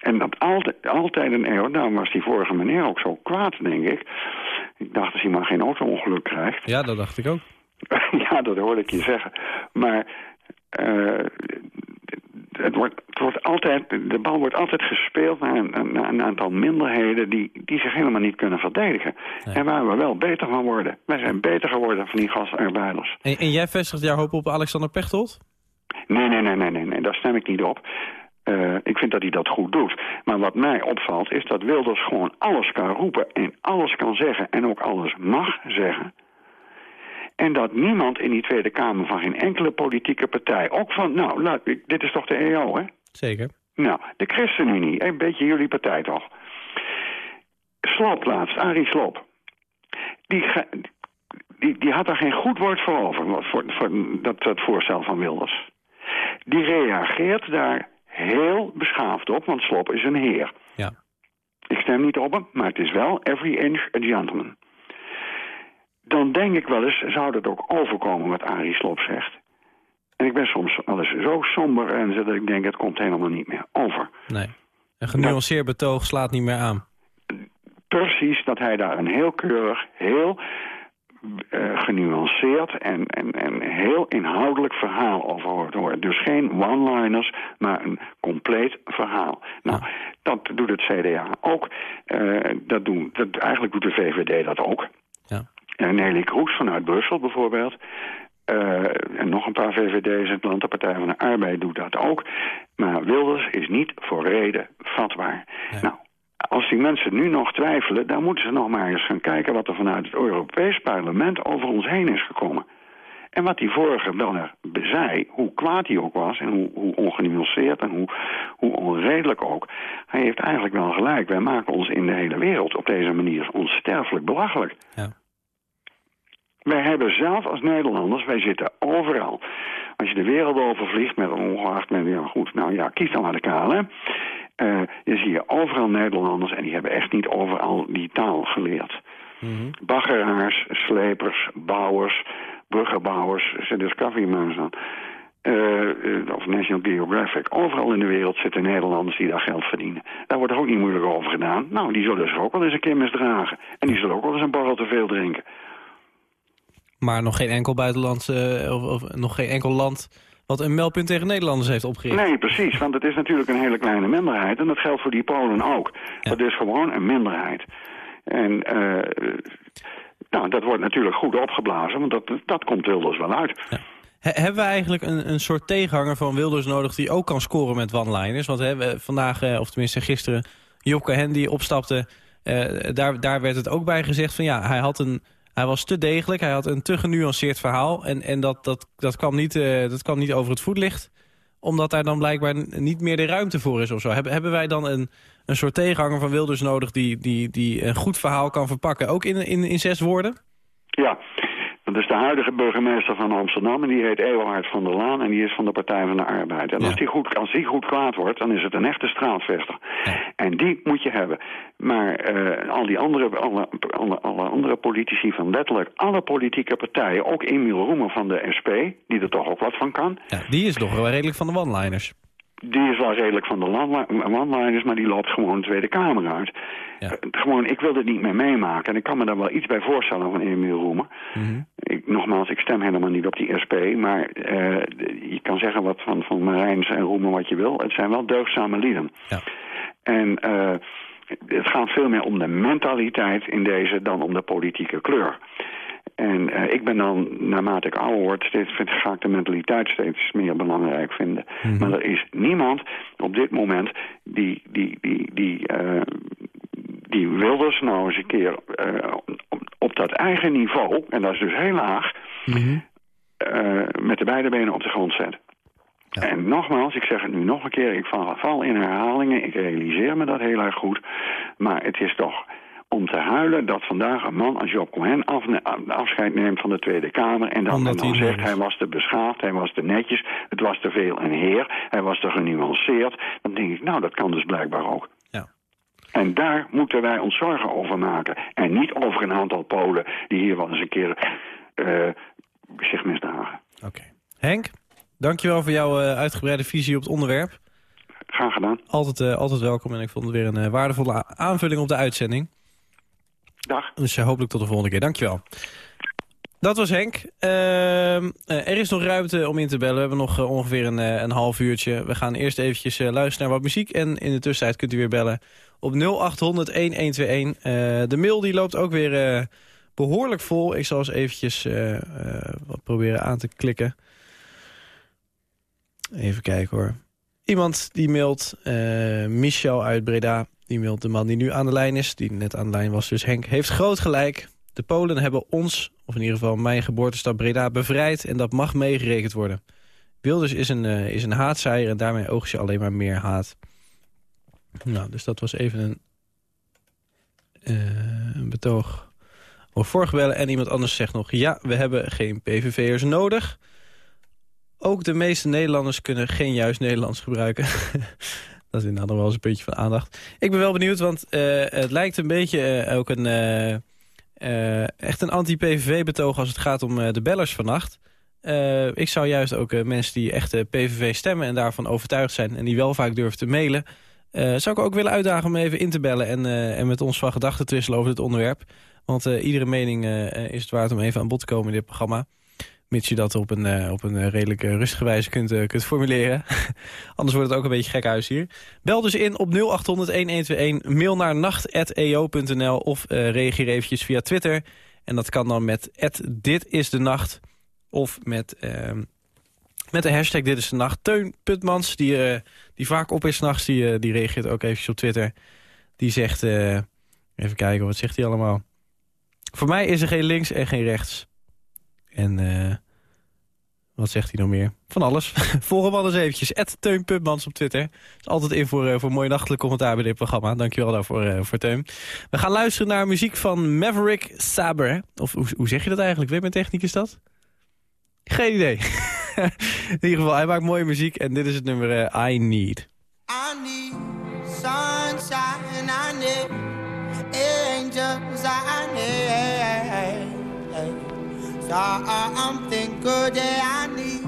En dat altijd, altijd een eeuw, daarom was die vorige meneer ook zo kwaad, denk ik. Ik dacht, als hij maar geen auto-ongeluk krijgt. Ja, dat dacht ik ook. ja, dat hoorde ik je zeggen. Maar eh, het wordt, het wordt altijd, de bal wordt altijd gespeeld naar een, naar een aantal minderheden die, die zich helemaal niet kunnen verdedigen. Nee. En waar we wel beter van worden. Wij zijn beter geworden van die gastarbeiders. En, en jij vestigt jouw hoop op Alexander Pechtold? Nee, nee, nee, nee, nee, nee daar stem ik niet op. Eh, ik vind dat hij dat goed doet. Maar wat mij opvalt is dat Wilders gewoon alles kan roepen en alles kan zeggen en ook alles mag zeggen. En dat niemand in die Tweede Kamer van geen enkele politieke partij, ook van, nou, laat, dit is toch de EO, hè? Zeker. Nou, de ChristenUnie, een beetje jullie partij toch. Slop laatst, Arie Slop. Die, ga- die, die had daar geen goed woord voor over, voor, voor dat, dat voorstel van Wilders. Die reageert daar heel beschaafd op, want Slop is een heer. Ja. Ik stem niet op hem, maar het is wel every inch a gentleman. Dan denk ik wel eens, zou dat ook overkomen wat Arie Slop zegt. En ik ben soms wel eens zo somber en dat ik denk, het komt helemaal niet meer over. Nee. Een genuanceerd betoog slaat niet meer aan. Precies, dat hij daar een heel keurig, heel uh, genuanceerd en, en, en heel inhoudelijk verhaal over hoort horen. Dus geen one-liners, maar een compleet verhaal. Nou, dat doet het CDA ook. Uh, dat doen, dat, eigenlijk doet de VVD dat ook. Ja. En Nelly Kroes vanuit Brussel bijvoorbeeld. Uh, en nog een paar VVD's in het land, de Partij van de Arbeid doet dat ook. Maar Wilders is niet voor reden vatbaar. Nou, als die mensen nu nog twijfelen, dan moeten ze nog maar eens gaan kijken wat er vanuit het Europees Parlement over ons heen is gekomen. En wat die vorige beller zei, hoe kwaad hij ook was... en hoe, hoe ongenuanceerd en hoe, hoe onredelijk ook... hij heeft eigenlijk wel gelijk. Wij maken ons in de hele wereld op deze manier onsterfelijk belachelijk. Ja. Wij hebben zelf als Nederlanders, wij zitten overal. Als je de wereld overvliegt met ongeacht met, ja goed, nou ja, kies dan maar de kaal, hè. Uh, je zie je overal Nederlanders en die hebben echt niet overal die taal geleerd. Mm Baggeraars, slepers, bouwers, bruggenbouwers, Discovery dan. Uh, of National Geographic. Overal in de wereld zitten Nederlanders die daar geld verdienen. Daar wordt er ook niet moeilijk over gedaan. Nou, die zullen zich ook wel eens een keer misdragen. En die zullen ook wel eens een borrel te veel drinken. Maar nog geen enkel buitenlandse, of, of nog geen enkel land wat een meldpunt tegen Nederlanders heeft opgericht. Nee, precies, want het is natuurlijk een hele kleine minderheid. En dat geldt voor die Polen ook. Ja. Dat is gewoon een minderheid. En uh, nou, dat wordt natuurlijk goed opgeblazen, want dat, dat komt Wilders wel uit. Ja. hebben we eigenlijk een, een soort tegenhanger van Wilders nodig... die ook kan scoren met one-liners? Want hè, vandaag, eh, of tenminste gisteren, Job Cohen die opstapte... Uh, daar, daar werd het ook bij gezegd van ja, hij had een hij was te degelijk, hij had een te genuanceerd verhaal. En, en dat, dat, dat, kwam niet, uh, dat kwam niet over het voetlicht. Omdat daar dan blijkbaar niet meer de ruimte voor is of zo. Hebben, hebben wij dan een, een soort tegenhanger van Wilders nodig... die, die, die een goed verhaal kan verpakken, ook in, in, in zes woorden? Ja, dat is de huidige burgemeester van Amsterdam en die heet Eberhard van der Laan en die is van de Partij van de Arbeid. En als, die goed, als die goed kwaad wordt, dan is het een echte straatvester. En die moet je hebben. Maar uh, al die andere, alle, alle, alle, andere politici van letterlijk alle politieke partijen, ook Emiel Roemer van de SP, die er toch ook wat van kan. Ja, die is nog wel redelijk van de one-liners die is wel redelijk van de landliners, maar die loopt gewoon de Tweede Kamer uit. Ja. Uh, gewoon, ik wil dit niet meer meemaken. En ik kan me daar wel iets bij voorstellen van Emiel Roemer. Mm ik, nogmaals, ik stem helemaal niet op die SP, maar uh, je kan zeggen wat van, van Marijns en Roemer wat je wil. Het zijn wel deugdzame lieden. Ja. En uh, het gaat veel meer om de mentaliteit in deze dan om de politieke kleur. En uh, ik ben dan, naarmate ik ouder word, steeds, vind, ga ik de mentaliteit steeds meer belangrijk vinden. Mm -hmm. Maar er is niemand op dit moment die, die, die, die, uh, die Wilders nou eens een keer uh, op, op, dat eigen niveau, en dat is dus heel laag, mm -hmm. met de beide benen op de grond zet. Ja. En nogmaals, ik zeg het nu nog een keer, ik val in herhalingen, ik realiseer me dat heel erg goed. Maar het is toch om te huilen dat vandaag een man als Job Cohen af, afscheid neemt van de Tweede Kamer... en dan, en dan zegt hij was te beschaafd, hij was te netjes, het was te veel een heer... hij was te genuanceerd. Dan denk ik, nou, dat kan dus blijkbaar ook. Ja. En daar moeten wij ons zorgen over maken. En niet over een aantal Polen die hier wel eens een keer uh, zich misdragen. Oké. Okay. Henk, dankjewel voor jouw uh, uitgebreide visie op het onderwerp. Graag gedaan. Altijd, uh, altijd welkom en ik vond het weer een uh, waardevolle aanvulling op de uitzending. Dag. Dus uh, hopelijk tot de volgende keer. Dankjewel. Dat was Henk. Uh, er is nog ruimte om in te bellen. We hebben nog uh, ongeveer een, uh, een, half uurtje. We gaan eerst eventjes luisteren naar wat muziek. En in de tussentijd kunt u weer bellen op 0800-1121. de mail die loopt ook weer behoorlijk vol. Ik zal eens eventjes wat proberen aan te klikken. Even kijken hoor. Iemand die mailt, Michel uit Breda. Die mailt de man die nu aan de lijn is, die net aan de lijn was, dus Henk, heeft groot gelijk. De Polen hebben ons, of in ieder geval mijn geboortestad Breda, bevrijd... en dat mag meegerekend worden. Wilders is een, uh, is een haatzaaier en daarmee oogst je alleen maar meer haat. Nou, dus dat was even een, uh, betoog Of vorige bellen en iemand anders zegt nog... ja, we hebben geen PVV'ers nodig. Ook de meeste Nederlanders kunnen geen juist Nederlands gebruiken. dat is inderdaad nog wel eens een puntje van aandacht. Ik ben wel benieuwd, want uh, het lijkt een beetje uh, ook een... Uh, echt een anti-PVV-betoog als het gaat om de bellers vannacht. ik zou juist ook mensen die echt PVV stemmen en daarvan overtuigd zijn... en die wel vaak durven te mailen... zou ik ook willen uitdagen om even in te bellen... en, en met ons van gedachten te wisselen over dit onderwerp. Want iedere mening is het waard om even aan bod te komen in dit programma. Mits je dat op een, uh, op een redelijk rustige wijze kunt, uh, kunt formuleren. Anders wordt het ook een beetje gek huis hier. Bel dus in op 0800-1121. Mail naar nacht.eo.nl of uh, reageer eventjes via Twitter. En dat kan dan met dit is de nacht. Of met, ehm, met de hashtag dit is de nacht. Teun Putmans, die, die vaak op is nachts, die, die reageert ook eventjes op Twitter. Die zegt, even kijken, wat zegt hij allemaal? Voor mij is er geen links en geen rechts. En uh, wat zegt hij nog meer? Van alles. Volg hem alles eventjes. Teun Pubmans op Twitter. Is altijd in voor, uh, voor mooi nachtelijk commentaar bij dit programma. Dankjewel daarvoor, uh, voor Teun. We gaan luisteren naar muziek van Maverick Saber. Of hoe, hoe zeg je dat eigenlijk? Weet techniek is dat? Geen idee. in ieder geval, hij maakt mooie muziek. En dit is het nummer I Need. I need sunshine, I need angels, I something good that I need.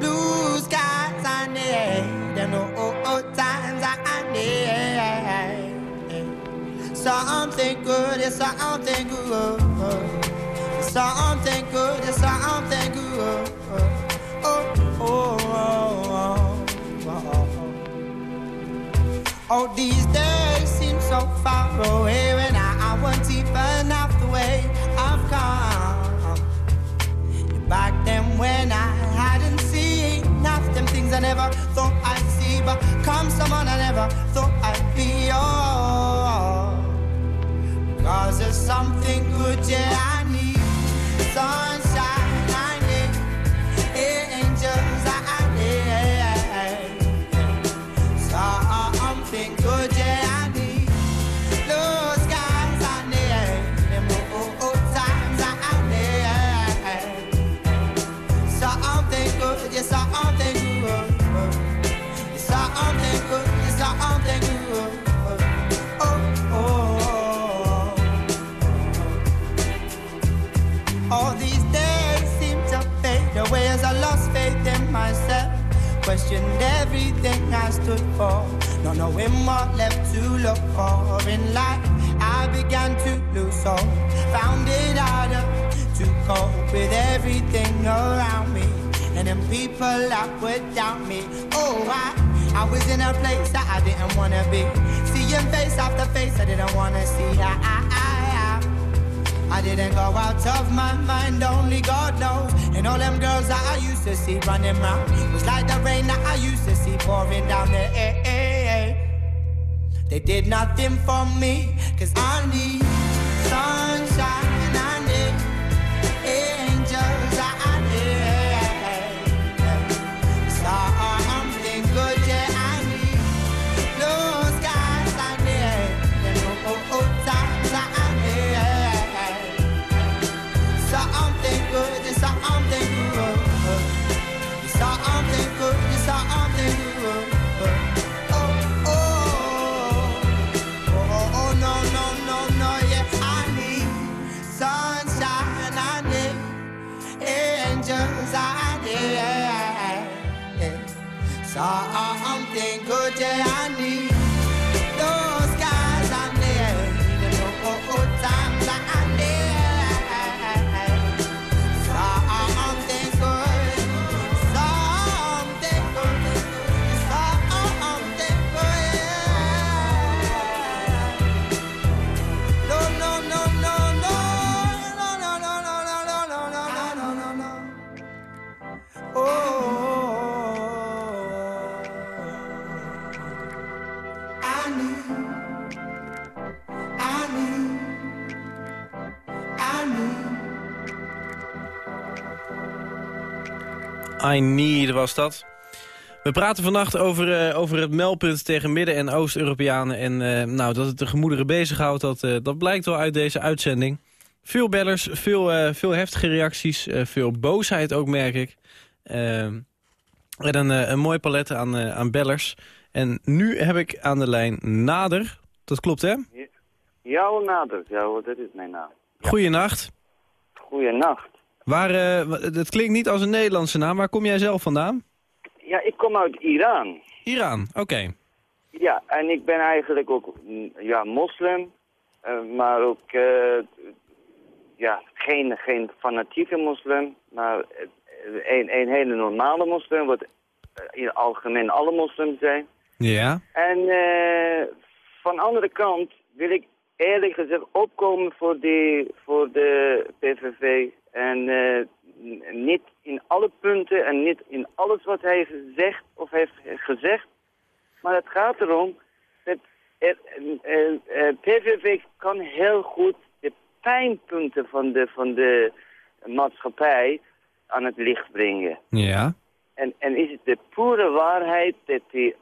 Blue skies I need, and old times I need. Something good is something good. Something good is something good. Oh, oh, oh, oh, oh. oh these days seem so far away when I, I wasn't even half the way I've come. Back then when I hadn't seen enough them things I never thought I'd see, but come someone I never thought I'd be. Oh, cause there's something good, yeah, I need sunshine, Questioned everything I stood for, not knowing what left to look for in life. I began to lose hope, found it harder to cope with everything around me. And then people that doubt me. Oh, I, I was in a place that I didn't wanna be. Seeing face after face I didn't wanna see. I, I, I, didn't go out of my mind, only God knows. And all them girls that I used to see running round was like the rain that I used to see pouring down the. They did nothing for me, cause I need sunshine, So I'm thinking, good day, I need. I Need was dat. We praten vannacht over, eh, over het meldpunt tegen Midden- en Oost-Europeanen. En eh, nou, dat het de gemoederen bezighoudt, dat, eh, dat blijkt wel uit deze uitzending. Veel bellers, veel, veel heftige reacties, veel boosheid ook, merk ik. Ehm, en een, eh, een mooi palet aan, aan bellers. En nu heb ik aan de lijn Nader. Dat klopt, hè? Jouw nader, ja, dat is mijn naam. Goeienacht. Goeienacht. Waar, eh, het klinkt niet als een Nederlandse naam. Waar kom jij zelf vandaan? Ja, ik kom uit Iran. Iran, oké. Ja, en ik ben eigenlijk ook mm, ja, moslim, eh, maar ook eh, ja, geen, geen fanatieke moslim, maar een, een hele normale moslim, wat in het algemeen alle moslims zijn. Ja. En van de andere kant wil ik eerlijk gezegd opkomen voor, die, voor de PVV. En eh, niet in alle punten en niet in alles wat hij gezegd of heeft gezegd. Maar het gaat erom dat er, eh, eh, PVV kan heel goed de pijnpunten van de, van de maatschappij aan het licht brengen. Ja. En, en is het de pure waarheid dat die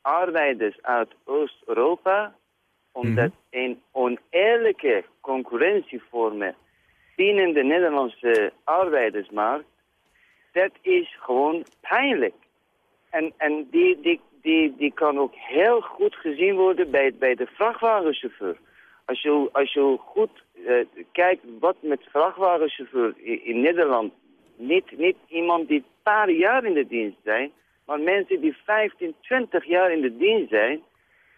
arbeiders uit Oost-Europa, omdat een oneerlijke concurrentie vormen binnen de Nederlandse arbeidersmarkt, dat is gewoon pijnlijk. En, en die, die, die, die kan ook heel goed gezien worden bij, bij de vrachtwagenchauffeur. Als je, als je goed eh, kijkt wat met vrachtwagenchauffeur in, Nederland, niet, niet iemand die een paar jaar in de dienst zijn, maar mensen die 15, 20 jaar in de dienst zijn,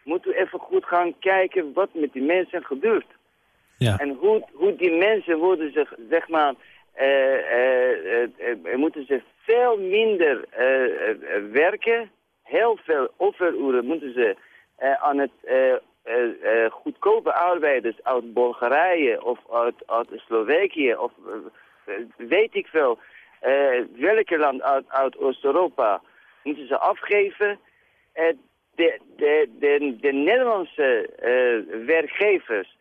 moeten we even goed gaan kijken wat met die mensen gebeurt. En hoe, hoe die mensen worden zich, zeg maar, eh, eh, eh, moeten ze veel minder werken. Heel veel overuren moeten ze aan het goedkope arbeiders uit Bulgarije of uit, uit Slovenië of weet ik veel. welke land uit, uit Oost-Europa moeten ze afgeven. De, de, de, de Nederlandse werkgevers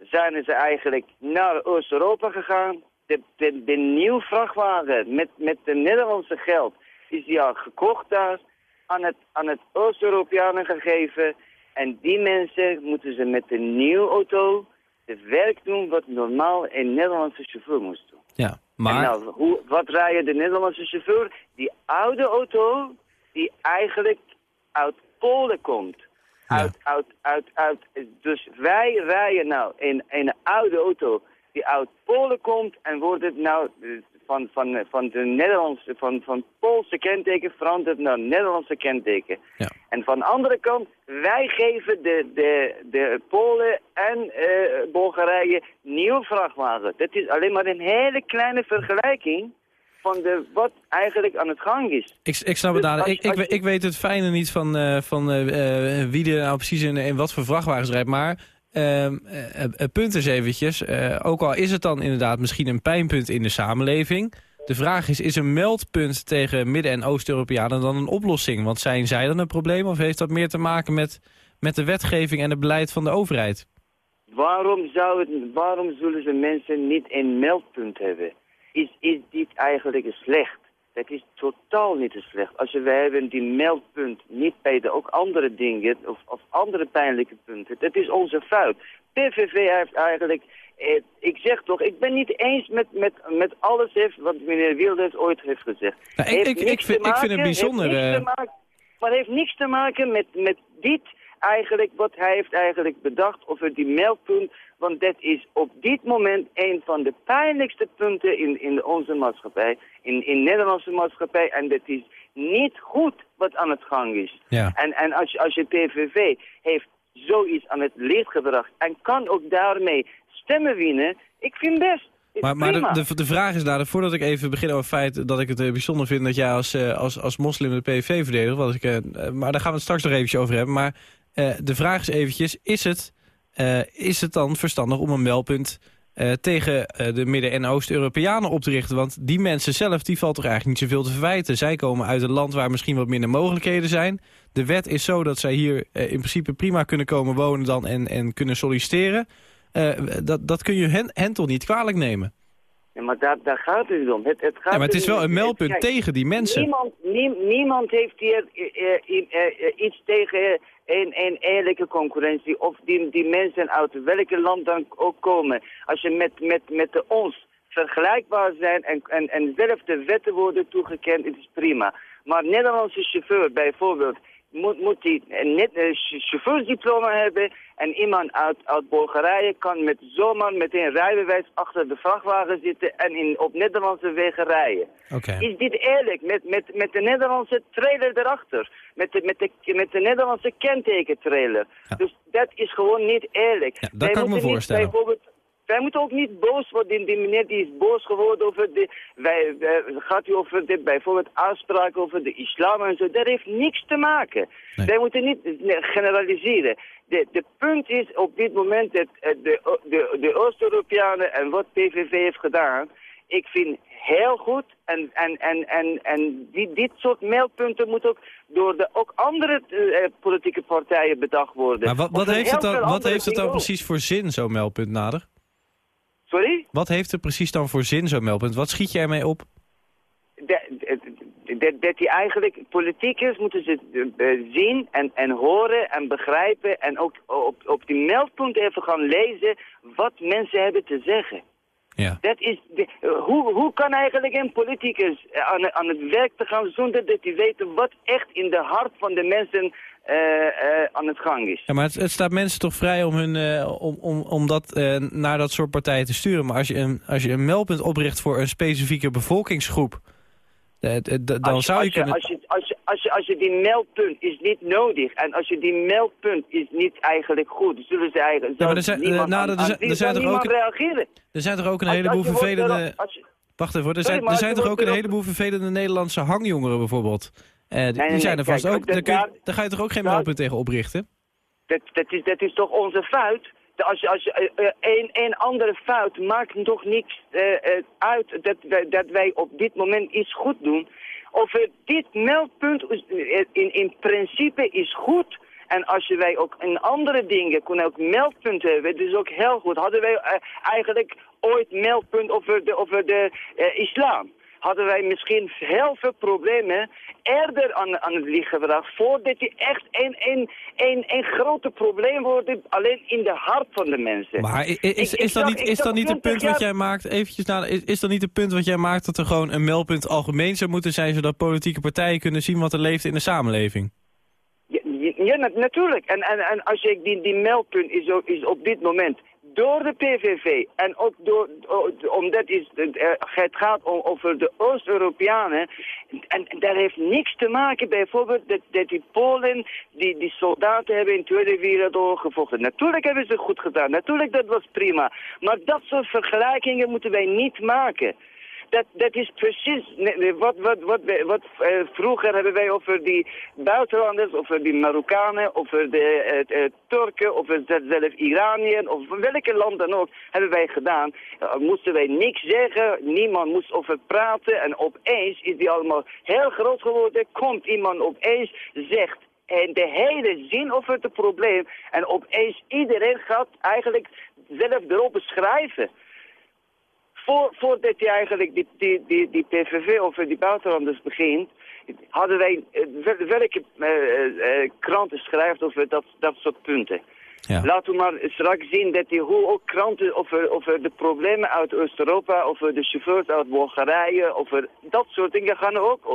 zijn ze eigenlijk naar Oost-Europa gegaan. De, de, de nieuwe vrachtwagen met, met de Nederlandse geld is die al gekocht daar, aan het, aan het Oost-Europeanen gegeven. En die mensen moeten ze met de nieuwe auto het werk doen wat normaal een Nederlandse chauffeur moest doen. Ja. En Maar, nou, hoe, wat rijdt de Nederlandse chauffeur? Die oude auto die eigenlijk uit Polen komt. Uit, uit, uit, uit, dus wij rijden nou in, in een oude auto die uit Polen komt en wordt het nou eh, van, van, van de Nederlandse, van, van Poolse kenteken veranderd naar Nederlandse kenteken. Ja. En van de andere kant, wij geven de, de, de Polen en eh, Bulgarije nieuwe vrachtwagen. Dat is alleen maar een hele kleine vergelijking van de, wat eigenlijk aan het gang is. ik, ik snap het Dus Ik, ik, weet het fijne niet van, eh, van eh, eh, wie er nou precies in, in wat voor vrachtwagens rijdt. Maar ehm, eh, eh, het punt is eventjes, ook al is het dan inderdaad misschien een pijnpunt in de samenleving... De vraag is, is een meldpunt tegen Midden- en Oost-Europeanen dan een oplossing? Want zijn zij dan een probleem of heeft dat meer te maken met, met de wetgeving en het beleid van de overheid? Waarom, zou het, waarom zullen ze mensen niet een meldpunt hebben? Is, is dit eigenlijk slecht? Dat is totaal niet slecht. Als we hebben die meldpunt niet bij de ook andere dingen of, of andere pijnlijke punten. Dat is onze fout. PVV heeft eigenlijk... Eh, ik zeg toch, ik ben niet eens met, met, met alles heeft wat meneer Wilders ooit heeft gezegd. Nou, ik- Heeft ik- ik vind- ik vind het heeft bijzonder, eh, maken- maar het heeft niks te maken met, met dit eigenlijk, wat hij heeft eigenlijk bedacht over die meldpunt. Want dat is op dit moment een van de pijnlijkste punten in, in onze maatschappij, in, in de Nederlandse maatschappij. En dat is niet goed wat aan het gang is. Ja. En, en als, je, als je PVV heeft zoiets aan het licht gebracht en kan ook daarmee stemmen winnen, ik vind best. Maar, maar de, de, de vraag is daar, voordat ik even begin over het feit dat ik het eh, bijzonder vind dat jij als, eh, als, als moslim de PVV verdedigt, wat ik, eh, maar daar gaan we het straks nog eventjes over hebben. Maar de vraag is eventjes, is het, is het dan verstandig om een meldpunt eh, tegen eh, de Midden- en Oost-Europeanen op te richten? Want die mensen zelf, die valt toch eigenlijk niet zoveel te verwijten. Zij komen uit een land waar misschien wat minder mogelijkheden zijn. De wet is zo dat zij hier eh, in principe prima kunnen komen wonen dan en, en kunnen solliciteren. Eh, dat, dat kun je hen, hen toch niet kwalijk nemen? Ja, maar daar, daar gaat het om. Het, het gaat Ja, maar het is wel een meldpunt tegen die mensen. Niemand, nie- niemand heeft hier eh, eh, eh, eh, iets tegen een, een eerlijke concurrentie. Of die, die mensen uit welke land dan ook komen. Als je met, met, met de ons vergelijkbaar zijn en, en, en dezelfde wetten worden toegekend, het is prima. Maar Nederlandse chauffeur bijvoorbeeld, moet, moet die net een chauffeursdiploma hebben en iemand uit, uit Bulgarije kan met zomaar meteen rijbewijs achter de vrachtwagen zitten en in, op Nederlandse wegen rijden. Oké. Is dit eerlijk met, met, met de Nederlandse trailer erachter? Met de, met de, met de Nederlandse kentekentrailer. Ja. Dus dat is gewoon niet eerlijk. Ja, dat Wij kan ik me voorstellen. bijvoorbeeld- wij moeten ook niet boos worden. Die meneer die is boos geworden over de... Wij, wij, gaat u over de, bijvoorbeeld afspraken over de islam en zo. Dat heeft niks te maken. Nee. Wij moeten niet generaliseren. De, de punt is op dit moment dat eh, de, de, de Oost-Europeanen en wat PVV heeft gedaan... Ik vind heel goed en, en, en, en, en die, dit soort meldpunten moet ook door de ook andere eh, politieke partijen bedacht worden. Maar wat, wat, heeft, het dan, wat heeft het dan precies voor zin, zo'n meldpunt nader? Sorry? Wat heeft het precies dan voor zin, zo'n meldpunt? Wat schiet je ermee op? dat, die eigenlijk politiekers moeten ze eh, zien en, en horen en begrijpen en ook op, op die meldpunten even gaan lezen wat mensen hebben te zeggen. Ja. Dat is de- hoe, hoe kan eigenlijk een politicus aan, aan het werk te gaan zonder dat hij weet wat echt in de hart van de mensen aan het gang is? Ja, maar het, het staat mensen toch vrij om, hun, eh, om, om, om dat eh, naar dat soort partijen te sturen. Maar als je, een, als je een meldpunt opricht voor een specifieke bevolkingsgroep... eh, dan zou je kunnen... Als je, als, je, als, je, als je die meldpunt is niet nodig en als je die meldpunt is niet eigenlijk goed, zullen ze eigenlijk... Ja, maar er zijn- niemand eh, nou, er er zijn toch ook- reageren? Er zijn toch ook een heleboel vervelende... Wacht even, er zijn, er zijn toch ook een heleboel vervelende Nederlandse hangjongeren bijvoorbeeld. Eh, die nee, die zijn er vast kijk, ook. Daar, kun je, daar- ga je toch ook geen meldpunt tegen oprichten? Dat, dat, is, dat is toch onze fout? Als je, als je, eh, eh, een, een andere fout maakt toch niks uit dat wij, dat wij op dit moment iets goed doen. Of dit meldpunt in, in principe is goed. En als je wij ook in andere dingen kunnen ook meldpunten hebben, dat is ook heel goed. Hadden wij eigenlijk ooit meldpunt over de, over de eh, islam? hadden wij misschien heel veel problemen eerder aan, aan het licht gebracht, voordat die echt een, een, een, een grote probleem wordt, alleen in de hart van de mensen. Maar is, is, zag- niet, is dan niet het 20 punt wat jij maakt, eventjes na, is, is dan niet het punt wat jij maakt dat er gewoon een meldpunt algemeen zou moeten zijn, zodat politieke partijen kunnen zien wat er leeft in de samenleving? Ja, ja, ja, na- natuurlijk. En, en, en als je die, die meldpunt is, is op dit moment door de PVV en ook door, o- omdat is, eh, het gaat om, over de Oost-Europeanen. En, dat heeft niks te maken bijvoorbeeld dat, dat die Polen, die, die soldaten hebben in de Tweede Wereldoorlog gevochten. Natuurlijk hebben ze goed gedaan, natuurlijk dat was prima. Maar dat soort vergelijkingen moeten wij niet maken. Dat, dat is precies wat, wat, wat, wat eh, vroeger hebben wij over die buitenlanders, over die Marokkanen, over de eh, Turken, over zelf Iraniën, of welke land dan ook, hebben wij gedaan. Moesten wij niks zeggen, niemand moest over praten en opeens is die allemaal heel groot geworden, komt iemand opeens, zegt en de hele zin over het probleem en opeens iedereen gaat eigenlijk zelf erop beschrijven voor, voordat je eigenlijk die, die, die, die PVV over die buitenlanders begint, hadden wij eh, wel- welke eh, eh, kranten schrijft over dat, dat soort punten. Ja. Laten we maar straks zien dat die, hoe ook kranten over, over de problemen uit Oost-Europa, over de chauffeurs uit Bulgarije, over dat soort dingen gaan ook.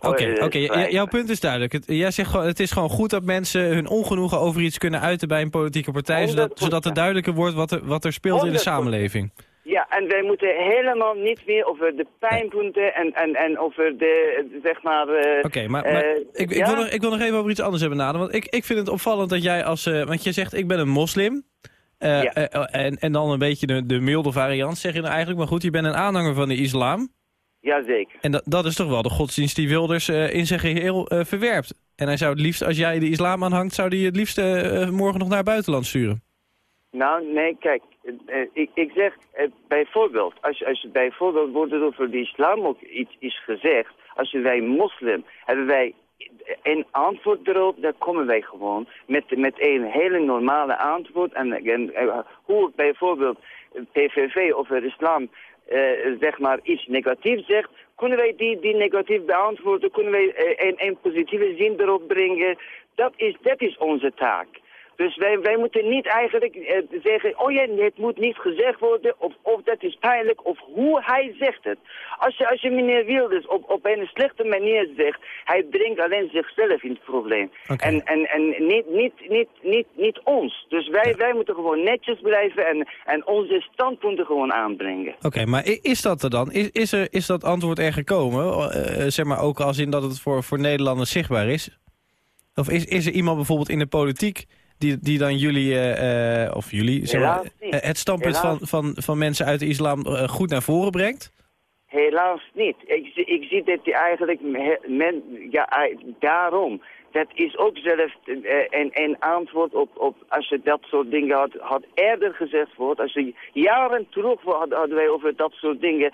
Oké, oké, jouw punt is duidelijk. Het, jij zegt gewoon, het is gewoon goed dat mensen hun ongenoegen over iets kunnen uiten bij een politieke partij, zodat, 100%. zodat het duidelijker wordt wat er, wat er speelt in de 100%. samenleving. Ja, en wij moeten helemaal niet meer over de pijnpunten en, en, en over de, zeg maar... eh, Oké, maar, maar eh, ik, ik, ja? wil nog, ik wil nog even over iets anders hebben naden. Want ik, ik vind het opvallend dat jij als... eh, want je zegt, ik ben een moslim. Ja. en, en dan een beetje de, de milde variant, zeg je nou eigenlijk. Maar goed, je bent een aanhanger van de islam. Jazeker. En dat, dat is toch wel de godsdienst die Wilders in zijn geheel eh, verwerpt. En hij zou het liefst, als jij de islam aanhangt... zou hij het liefst morgen nog naar het buitenland sturen. Nou, nee, kijk, ik, ik zeg eh, bijvoorbeeld, als, als bijvoorbeeld wordt er over de islam ook iets is gezegd, als wij moslim, hebben wij een antwoord erop, daar komen wij gewoon met, met een hele normale antwoord. En, eh, hoe bijvoorbeeld PVV over islam eh, zeg maar iets negatiefs zegt, Kunnen wij die, die negatief beantwoorden? Kunnen wij eh, een, een positieve zin erop brengen? Dat is, dat is onze taak. Dus wij, wij moeten niet eigenlijk eh, zeggen, oh ja, het moet niet gezegd worden, of, of dat is pijnlijk, of hoe hij zegt het. Als je, als je meneer Wilders op, op een slechte manier zegt, hij brengt alleen zichzelf in het probleem. En, en, en niet, niet, niet, niet, niet ons. Dus wij, wij moeten gewoon netjes blijven en, en onze standpunten gewoon aanbrengen. Oké, maar is dat er dan? Is, is, er, is dat antwoord er gekomen? Eh, zeg maar ook als in dat het voor, voor Nederlanders zichtbaar is? Of is, is er iemand bijvoorbeeld in de politiek die, die dan jullie, eh, eh, of jullie, zeg maar, het standpunt Helaas. van, van, van mensen uit de islam eh, goed naar voren brengt? Helaas niet. Ik, zie- ik zie dat die eigenlijk, me- men, ja, daarom. Dat is ook zelfs eh, een, een antwoord op, op, als je dat soort dingen had, had eerder gezegd wordt. Als je jaren terug hadden, hadden wij over dat soort dingen,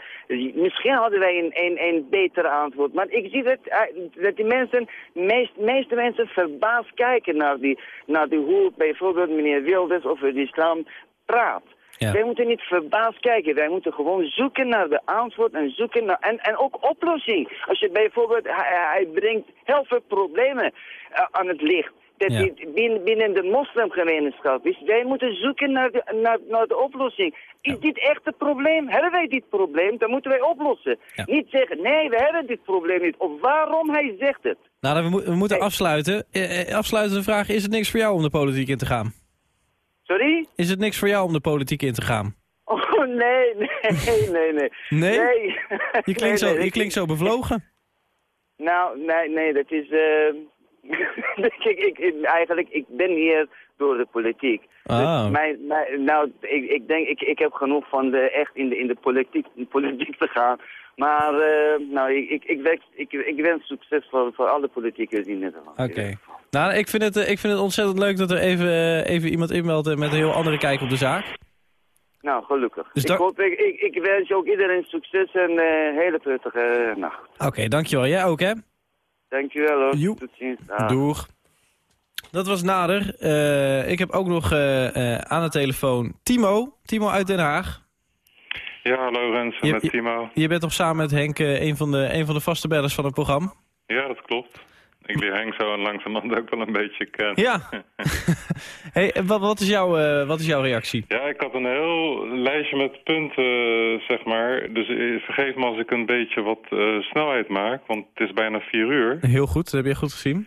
misschien hadden wij een, een, een betere antwoord. Maar ik zie dat, eh, dat die mensen, meest, meeste mensen verbaasd kijken naar die, naar die hoe bijvoorbeeld meneer Wilders over de islam praat. Ja. Wij moeten niet verbaasd kijken. Wij moeten gewoon zoeken naar de antwoord en zoeken naar... En, en ook oplossing. Als je bijvoorbeeld... Hij, hij brengt heel veel problemen eh, aan het licht. Dat Ja. die binnen, binnen de moslimgemeenschap is. Wij moeten zoeken naar de, naar, naar de oplossing. Is dit echt een probleem? Hebben wij dit probleem? Dan moeten wij oplossen. Niet zeggen, nee, we hebben dit probleem niet. Of waarom hij zegt het. Nou, dan we, mo- we moeten Nee. afsluiten. Eh, eh, afsluitende vraag, is het niks voor jou om de politiek in te gaan? Sorry? Is het niks voor jou om de politiek in te gaan? Oh, nee, nee, nee, nee. Nee? nee. Je klinkt, Nee, zo, nee, je klinkt zo bevlogen. Nou, nee, nee, dat is... eh ik, ik, ik- eigenlijk, ik ben hier door de politiek. Ah. Dus mijn, mijn, nou, ik, ik denk, ik, ik heb genoeg van de, echt in de, in de politiek, in de politiek te gaan. Maar, eh, nou, ik, ik, ik, wens, ik, ik wens succes voor, voor alle politiekers in Nederland. Oké. Nou, ik vind, het, eh, ik vind het ontzettend leuk dat er even, eh, even iemand inmeldt eh, met een heel andere kijk op de zaak. Nou, gelukkig. Dus ik, hoop, ik, ik, ik wens ook iedereen succes en eh hele prettige nacht. Oké, dankjewel. Jij ook, hè? Dankjewel hoor. Joep. Tot ziens. Doeg. Dat was nader. Eh, ik heb ook nog eh, eh, aan de telefoon Timo. Timo uit Den Haag. Ja, hallo Rens, Je- met je- Timo. Je bent toch samen met Henk een, van de, een van de vaste bellers van het programma? Ja, dat klopt. Ik leer Henk zo langzamerhand ook wel een beetje kennen. Ja. hey, wat, wat, is jouw, eh, wat is jouw reactie? Ja, ik had een heel lijstje met punten, zeg maar. Dus eh, vergeef me als ik een beetje wat eh, snelheid maak, want het is bijna vier uur. Heel goed, dat heb je goed gezien.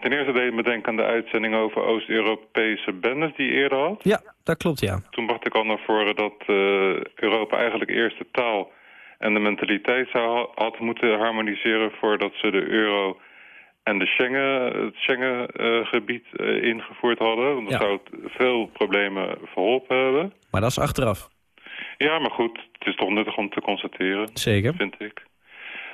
Ten eerste deed het me denken aan de uitzending over Oost-Europese bendes die je eerder had. Ja, dat klopt, ja. Toen bracht ik al naar voren dat Europa eigenlijk eerst de taal en de mentaliteit zou ha- had moeten harmoniseren voordat ze de euro en de Schengen, het Schengen-gebied eh, ingevoerd hadden. Want dat Ja. zou veel problemen verholpen hebben. Maar dat is achteraf. Ja, maar goed, het is toch nuttig om te constateren, Zeker. vind ik.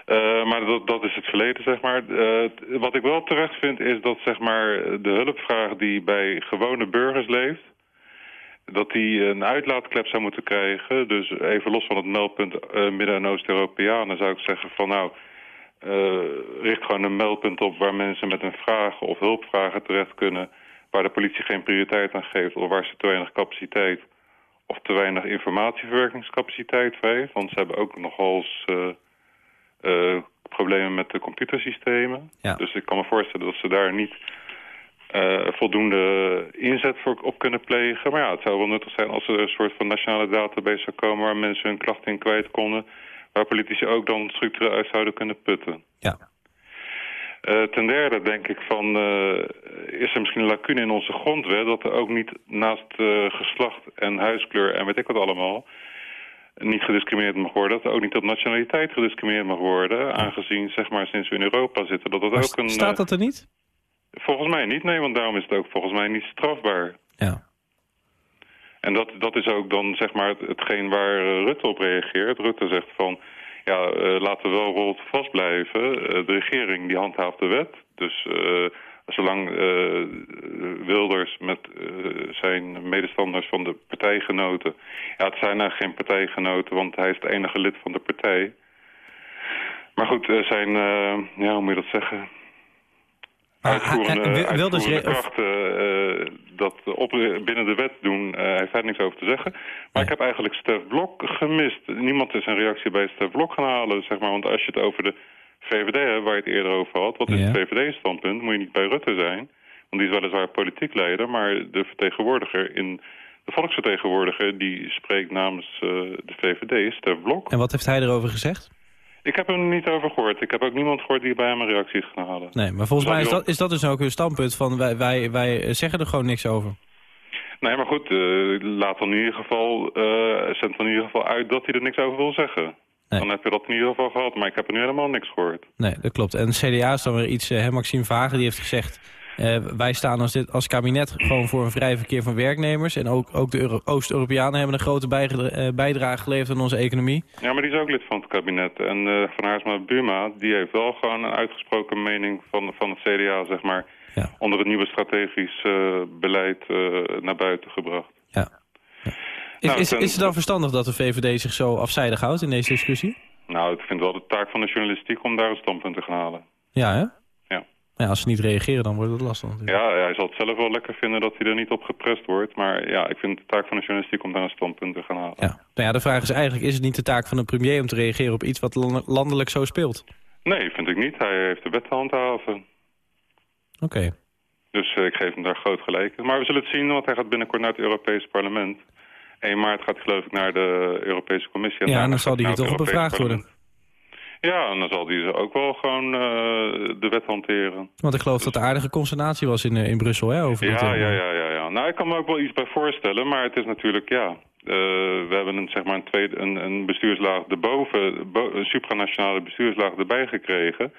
Eh, maar dat, dat is het verleden, zeg maar. Eh, wat ik wel terecht vind, is dat zeg maar, de hulpvraag die bij gewone burgers leeft... dat die een uitlaatklep zou moeten krijgen. Dus even los van het meldpunt eh, Midden- en Oost-Europeanen zou ik zeggen van... nou, eh, richt gewoon een meldpunt op waar mensen met een vraag of hulpvragen terecht kunnen... waar de politie geen prioriteit aan geeft of waar ze te weinig capaciteit of te weinig informatieverwerkingscapaciteit voor heeft. Want ze hebben ook nogal eens eh, problemen met de computersystemen. Ja. Dus ik kan me voorstellen dat ze daar niet eh, voldoende inzet voor op kunnen plegen. Maar ja, het zou wel nuttig zijn als er een soort van nationale database zou komen... waar mensen hun klachten in kwijt konden... waar politici ook dan structureel uit zouden kunnen putten. Ja. Eh, ten derde denk ik van, eh, is er misschien een lacune in onze grondwet... dat er ook niet naast geslacht en huiskleur en weet ik wat allemaal... niet gediscrimineerd mag worden. Dat er ook niet op nationaliteit gediscrimineerd mag worden... aangezien, zeg maar, sinds we in Europa zitten... dat dat ook een... staat dat er niet? Volgens mij niet, nee, want daarom is het ook volgens mij niet strafbaar. Ja. En dat, dat is ook dan zeg maar het- hetgeen waar eh, Rutte op reageert. Rutte zegt van, ja, eh, laten we wel rood vast blijven. Eh, de regering die handhaaft de wet. Dus zolang Wilders met zijn medestanders van de partijgenoten... Ja, het zijn eigenlijk geen partijgenoten, want hij is het enige lid van de partij. Maar goed, zijn, ja, hoe moet je dat zeggen... Uitvoerende, Wilders uitvoerende krachten, eh, dat op, binnen de wet doen, eh, heeft hij niks over te zeggen. Maar ik heb eigenlijk Stef Blok gemist. Niemand is een reactie bij Stef Blok gaan halen, zeg maar. Want als je het over de VVD hebt, waar je het eerder over had... wat is het VVD-standpunt? Moet je niet bij Rutte zijn. Want die is weliswaar politiek leider, maar de vertegenwoordiger in... De volksvertegenwoordiger die spreekt namens eh, de VVD, Stef Blok. En wat heeft hij erover gezegd? Ik heb hem niet over gehoord. Ik heb ook niemand gehoord die bij hem een reactie is gaan halen. Nee, maar volgens mij is dat, is dat dus ook hun standpunt van wij, wij, wij zeggen er gewoon niks over. Nee, maar goed, eh, laat dan in ieder geval, eh zend dan in ieder geval uit dat hij er niks over wil zeggen. Nee. Dan heb je dat in ieder geval gehad, maar ik heb er nu helemaal niks gehoord. Nee, dat klopt. En CDA is dan weer iets, eh, hè, Maxime Vagen die heeft gezegd... eh, wij staan als, dit, als kabinet gewoon voor een vrij verkeer van werknemers. En ook, ook de Euro- Oost-Europeanen hebben een grote eh, bijdrage geleverd aan onze economie. Ja, maar die is ook lid van het kabinet. En eh, Van Haarsma Buma, die heeft wel gewoon een uitgesproken mening van, van het CDA, zeg maar... Ja. onder het nieuwe strategisch beleid naar buiten gebracht. Ja. Is, Nou, is, ten- is het dan verstandig dat de VVD zich zo afzijdig houdt in deze discussie? Nou, ik vind wel de taak van de journalistiek om daar een standpunt te gaan halen. Ja, hè? Ja. Ja, als ze niet reageren, dan wordt het lastig natuurlijk. Ja, hij zal het zelf wel lekker vinden dat hij er niet op geprest wordt. Maar ja, ik vind het de taak van de journalistiek om daar een standpunt te gaan halen. Ja. Nou ja, de vraag is eigenlijk, is het niet de taak van de premier om te reageren op iets wat lan- landelijk zo speelt? Nee, vind ik niet. Hij heeft de wet te handhaven. Oké. Dus eh, ik geef hem daar groot gelijk. Maar we zullen het zien, want hij gaat binnenkort naar het Europese parlement. 1 maart gaat geloof ik naar de Europese Commissie. en Ja, daarna dan zal hij hier toch op bevraagd worden. Ja, en dan zal hij ook wel gewoon eh, de wet hanteren. Want ik geloof dat er aardige consternatie was in, eh, in Brussel, hè? Over Ja, thema. ja, ja, ja, ja. Nou, ik kan me ook wel iets bij voorstellen, maar het is natuurlijk, ja... eh, we hebben een, zeg maar een, tweede, een, een bestuurslaag erboven, bo- een supranationale bestuurslaag erbij gekregen.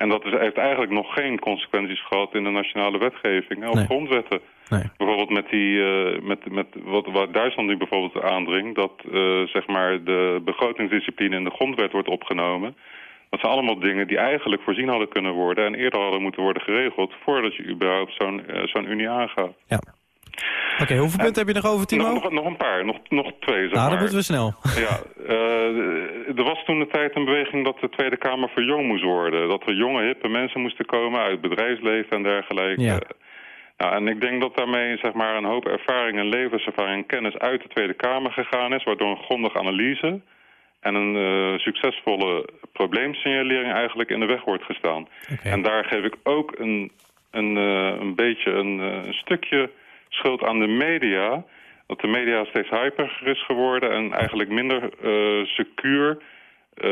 En dat is, heeft eigenlijk nog geen consequenties gehad in de nationale wetgeving, of Nee. grondwetten. Nee. Bijvoorbeeld met die, eh, met, met wat, wat Duitsland nu bijvoorbeeld aandringt, dat eh, zeg maar de begrotingsdiscipline in de grondwet wordt opgenomen. Dat zijn allemaal dingen die eigenlijk voorzien hadden kunnen worden en eerder hadden moeten worden geregeld voordat je überhaupt zo'n eh, zo'n unie aangaat. Ja. Oké, hoeveel punten heb je nog over, Timo? Nog, nog, nog een paar, nog, nog twee zeg nou, dan maar. moeten we snel. Ja, eh, er was toen de tijd een beweging dat de Tweede Kamer verjong moest worden. Dat er jonge, hippe mensen moesten komen uit bedrijfsleven en dergelijke. Ja. Nou, en ik denk dat daarmee zeg maar, een hoop ervaring en levenservaring en kennis uit de Tweede Kamer gegaan is... waardoor een grondige analyse en een eh, succesvolle probleemsignalering eigenlijk in de weg wordt gestaan. En daar geef ik ook een, een, eh, een beetje een, een stukje schuld aan de media. Dat de media steeds hyper is geworden en eigenlijk minder eh, secuur eh,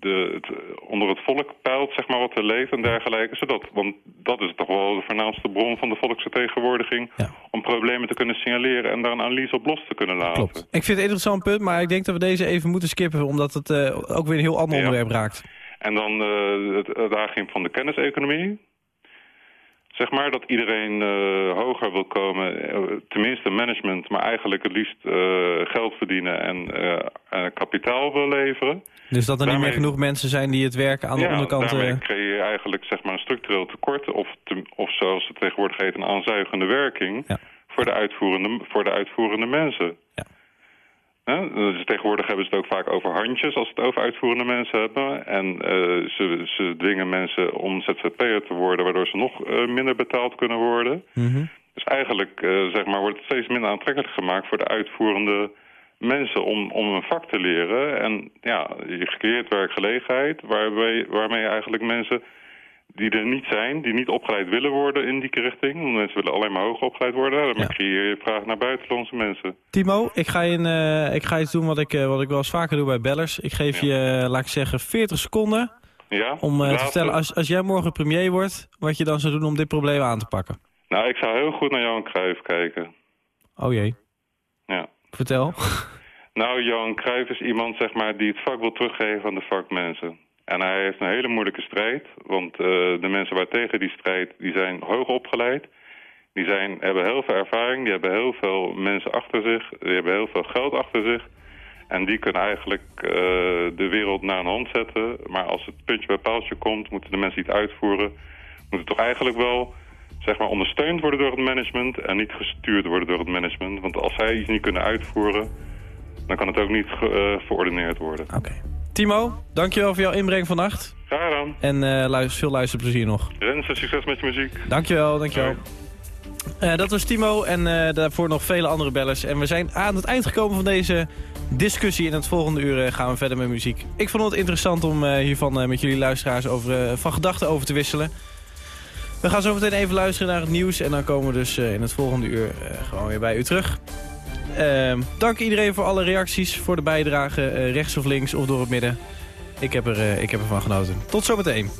de, het, onder het volk peilt, zeg maar, wat er leeft en dergelijke. Zodat, want dat is toch wel de voornaamste bron van de volksvertegenwoordiging... Ja. om problemen te kunnen signaleren en daar een analyse op los te kunnen laten. Klopt. Ik vind het een interessant punt, maar ik denk dat we deze even moeten skippen... omdat het eh, ook weer een heel ander Ja. onderwerp raakt. En dan eh, het uitdaging van de kenniseconomie. Zeg maar dat iedereen eh, hoger wil komen, eh, tenminste management, maar eigenlijk het liefst eh, geld verdienen en kapitaal wil leveren. Dus dat er niet meer Daarmee- genoeg mensen zijn die het werk aan de ja, onderkant... daarmee eh, creëer je eigenlijk zeg maar, een structureel tekort of, te- of zoals het tegenwoordig heet een aanzuigende werking Ja. voor, de uitvoerende, voor de uitvoerende mensen. Ja. Dus tegenwoordig hebben ze het ook vaak over handjes als ze het over uitvoerende mensen hebben. En eh, ze, ze dwingen mensen om ZZP'er te worden, waardoor ze nog eh, minder betaald kunnen worden. mhm. Dus eigenlijk zeg maar, wordt het steeds minder aantrekkelijk gemaakt voor de uitvoerende mensen om, om een vak te leren. En ja, je creëert werkgelegenheid waarbij, waarmee je eigenlijk mensen die er niet zijn, die niet opgeleid willen worden in die richting. Want mensen willen alleen maar hoog opgeleid worden. Dan Ja. creëer je vraag naar buitenlandse mensen. Timo, ik ga, in, eh, ik ga iets doen wat ik, eh, wat ik wel eens vaker doe bij bellers. Ik geef je, eh, laat ik zeggen, 40 seconden Ja? om te vertellen... Als, als jij morgen premier wordt, wat je dan zou doen om dit probleem aan te pakken. Nou, ik zou heel goed naar Johan Cruijff kijken. Oh jee, Ja. vertel. Nou, Johan Cruijff is iemand zeg maar, die het vak wil teruggeven aan de vakmensen. En hij heeft een hele moeilijke strijd, want eh, de mensen waartegen die strijd, die zijn hoog opgeleid. Die zijn, hebben heel veel ervaring, die hebben heel veel mensen achter zich, die hebben heel veel geld achter zich. En die kunnen eigenlijk eh, de wereld naar een hand zetten. Maar als het puntje bij paaltje komt, moeten de mensen het uitvoeren... moeten toch eigenlijk wel zeg maar, ondersteund worden door het management... en niet gestuurd worden door het management. Want als zij iets niet kunnen uitvoeren, dan kan het ook niet verordeneerd worden. Oké. Timo, dankjewel voor jouw inbreng vannacht. Graag gedaan. En eh, luister, veel luisterplezier nog. Rensen, succes met je muziek. Dankjewel, dankjewel. Eh, dat was Timo en eh, daarvoor nog vele andere bellers. En we zijn aan het eind gekomen van deze discussie. In het volgende uur gaan we verder met muziek. Ik vond het interessant om hiervan met jullie luisteraars over, van gedachten over te wisselen. We gaan zo meteen even luisteren naar het nieuws. En dan komen we dus in het volgende uur gewoon weer bij u terug. Ehm, dank iedereen voor alle reacties, voor de bijdrage, eh, rechts of links of door het midden. Ik heb, er, eh, ik heb ervan genoten. Tot zometeen.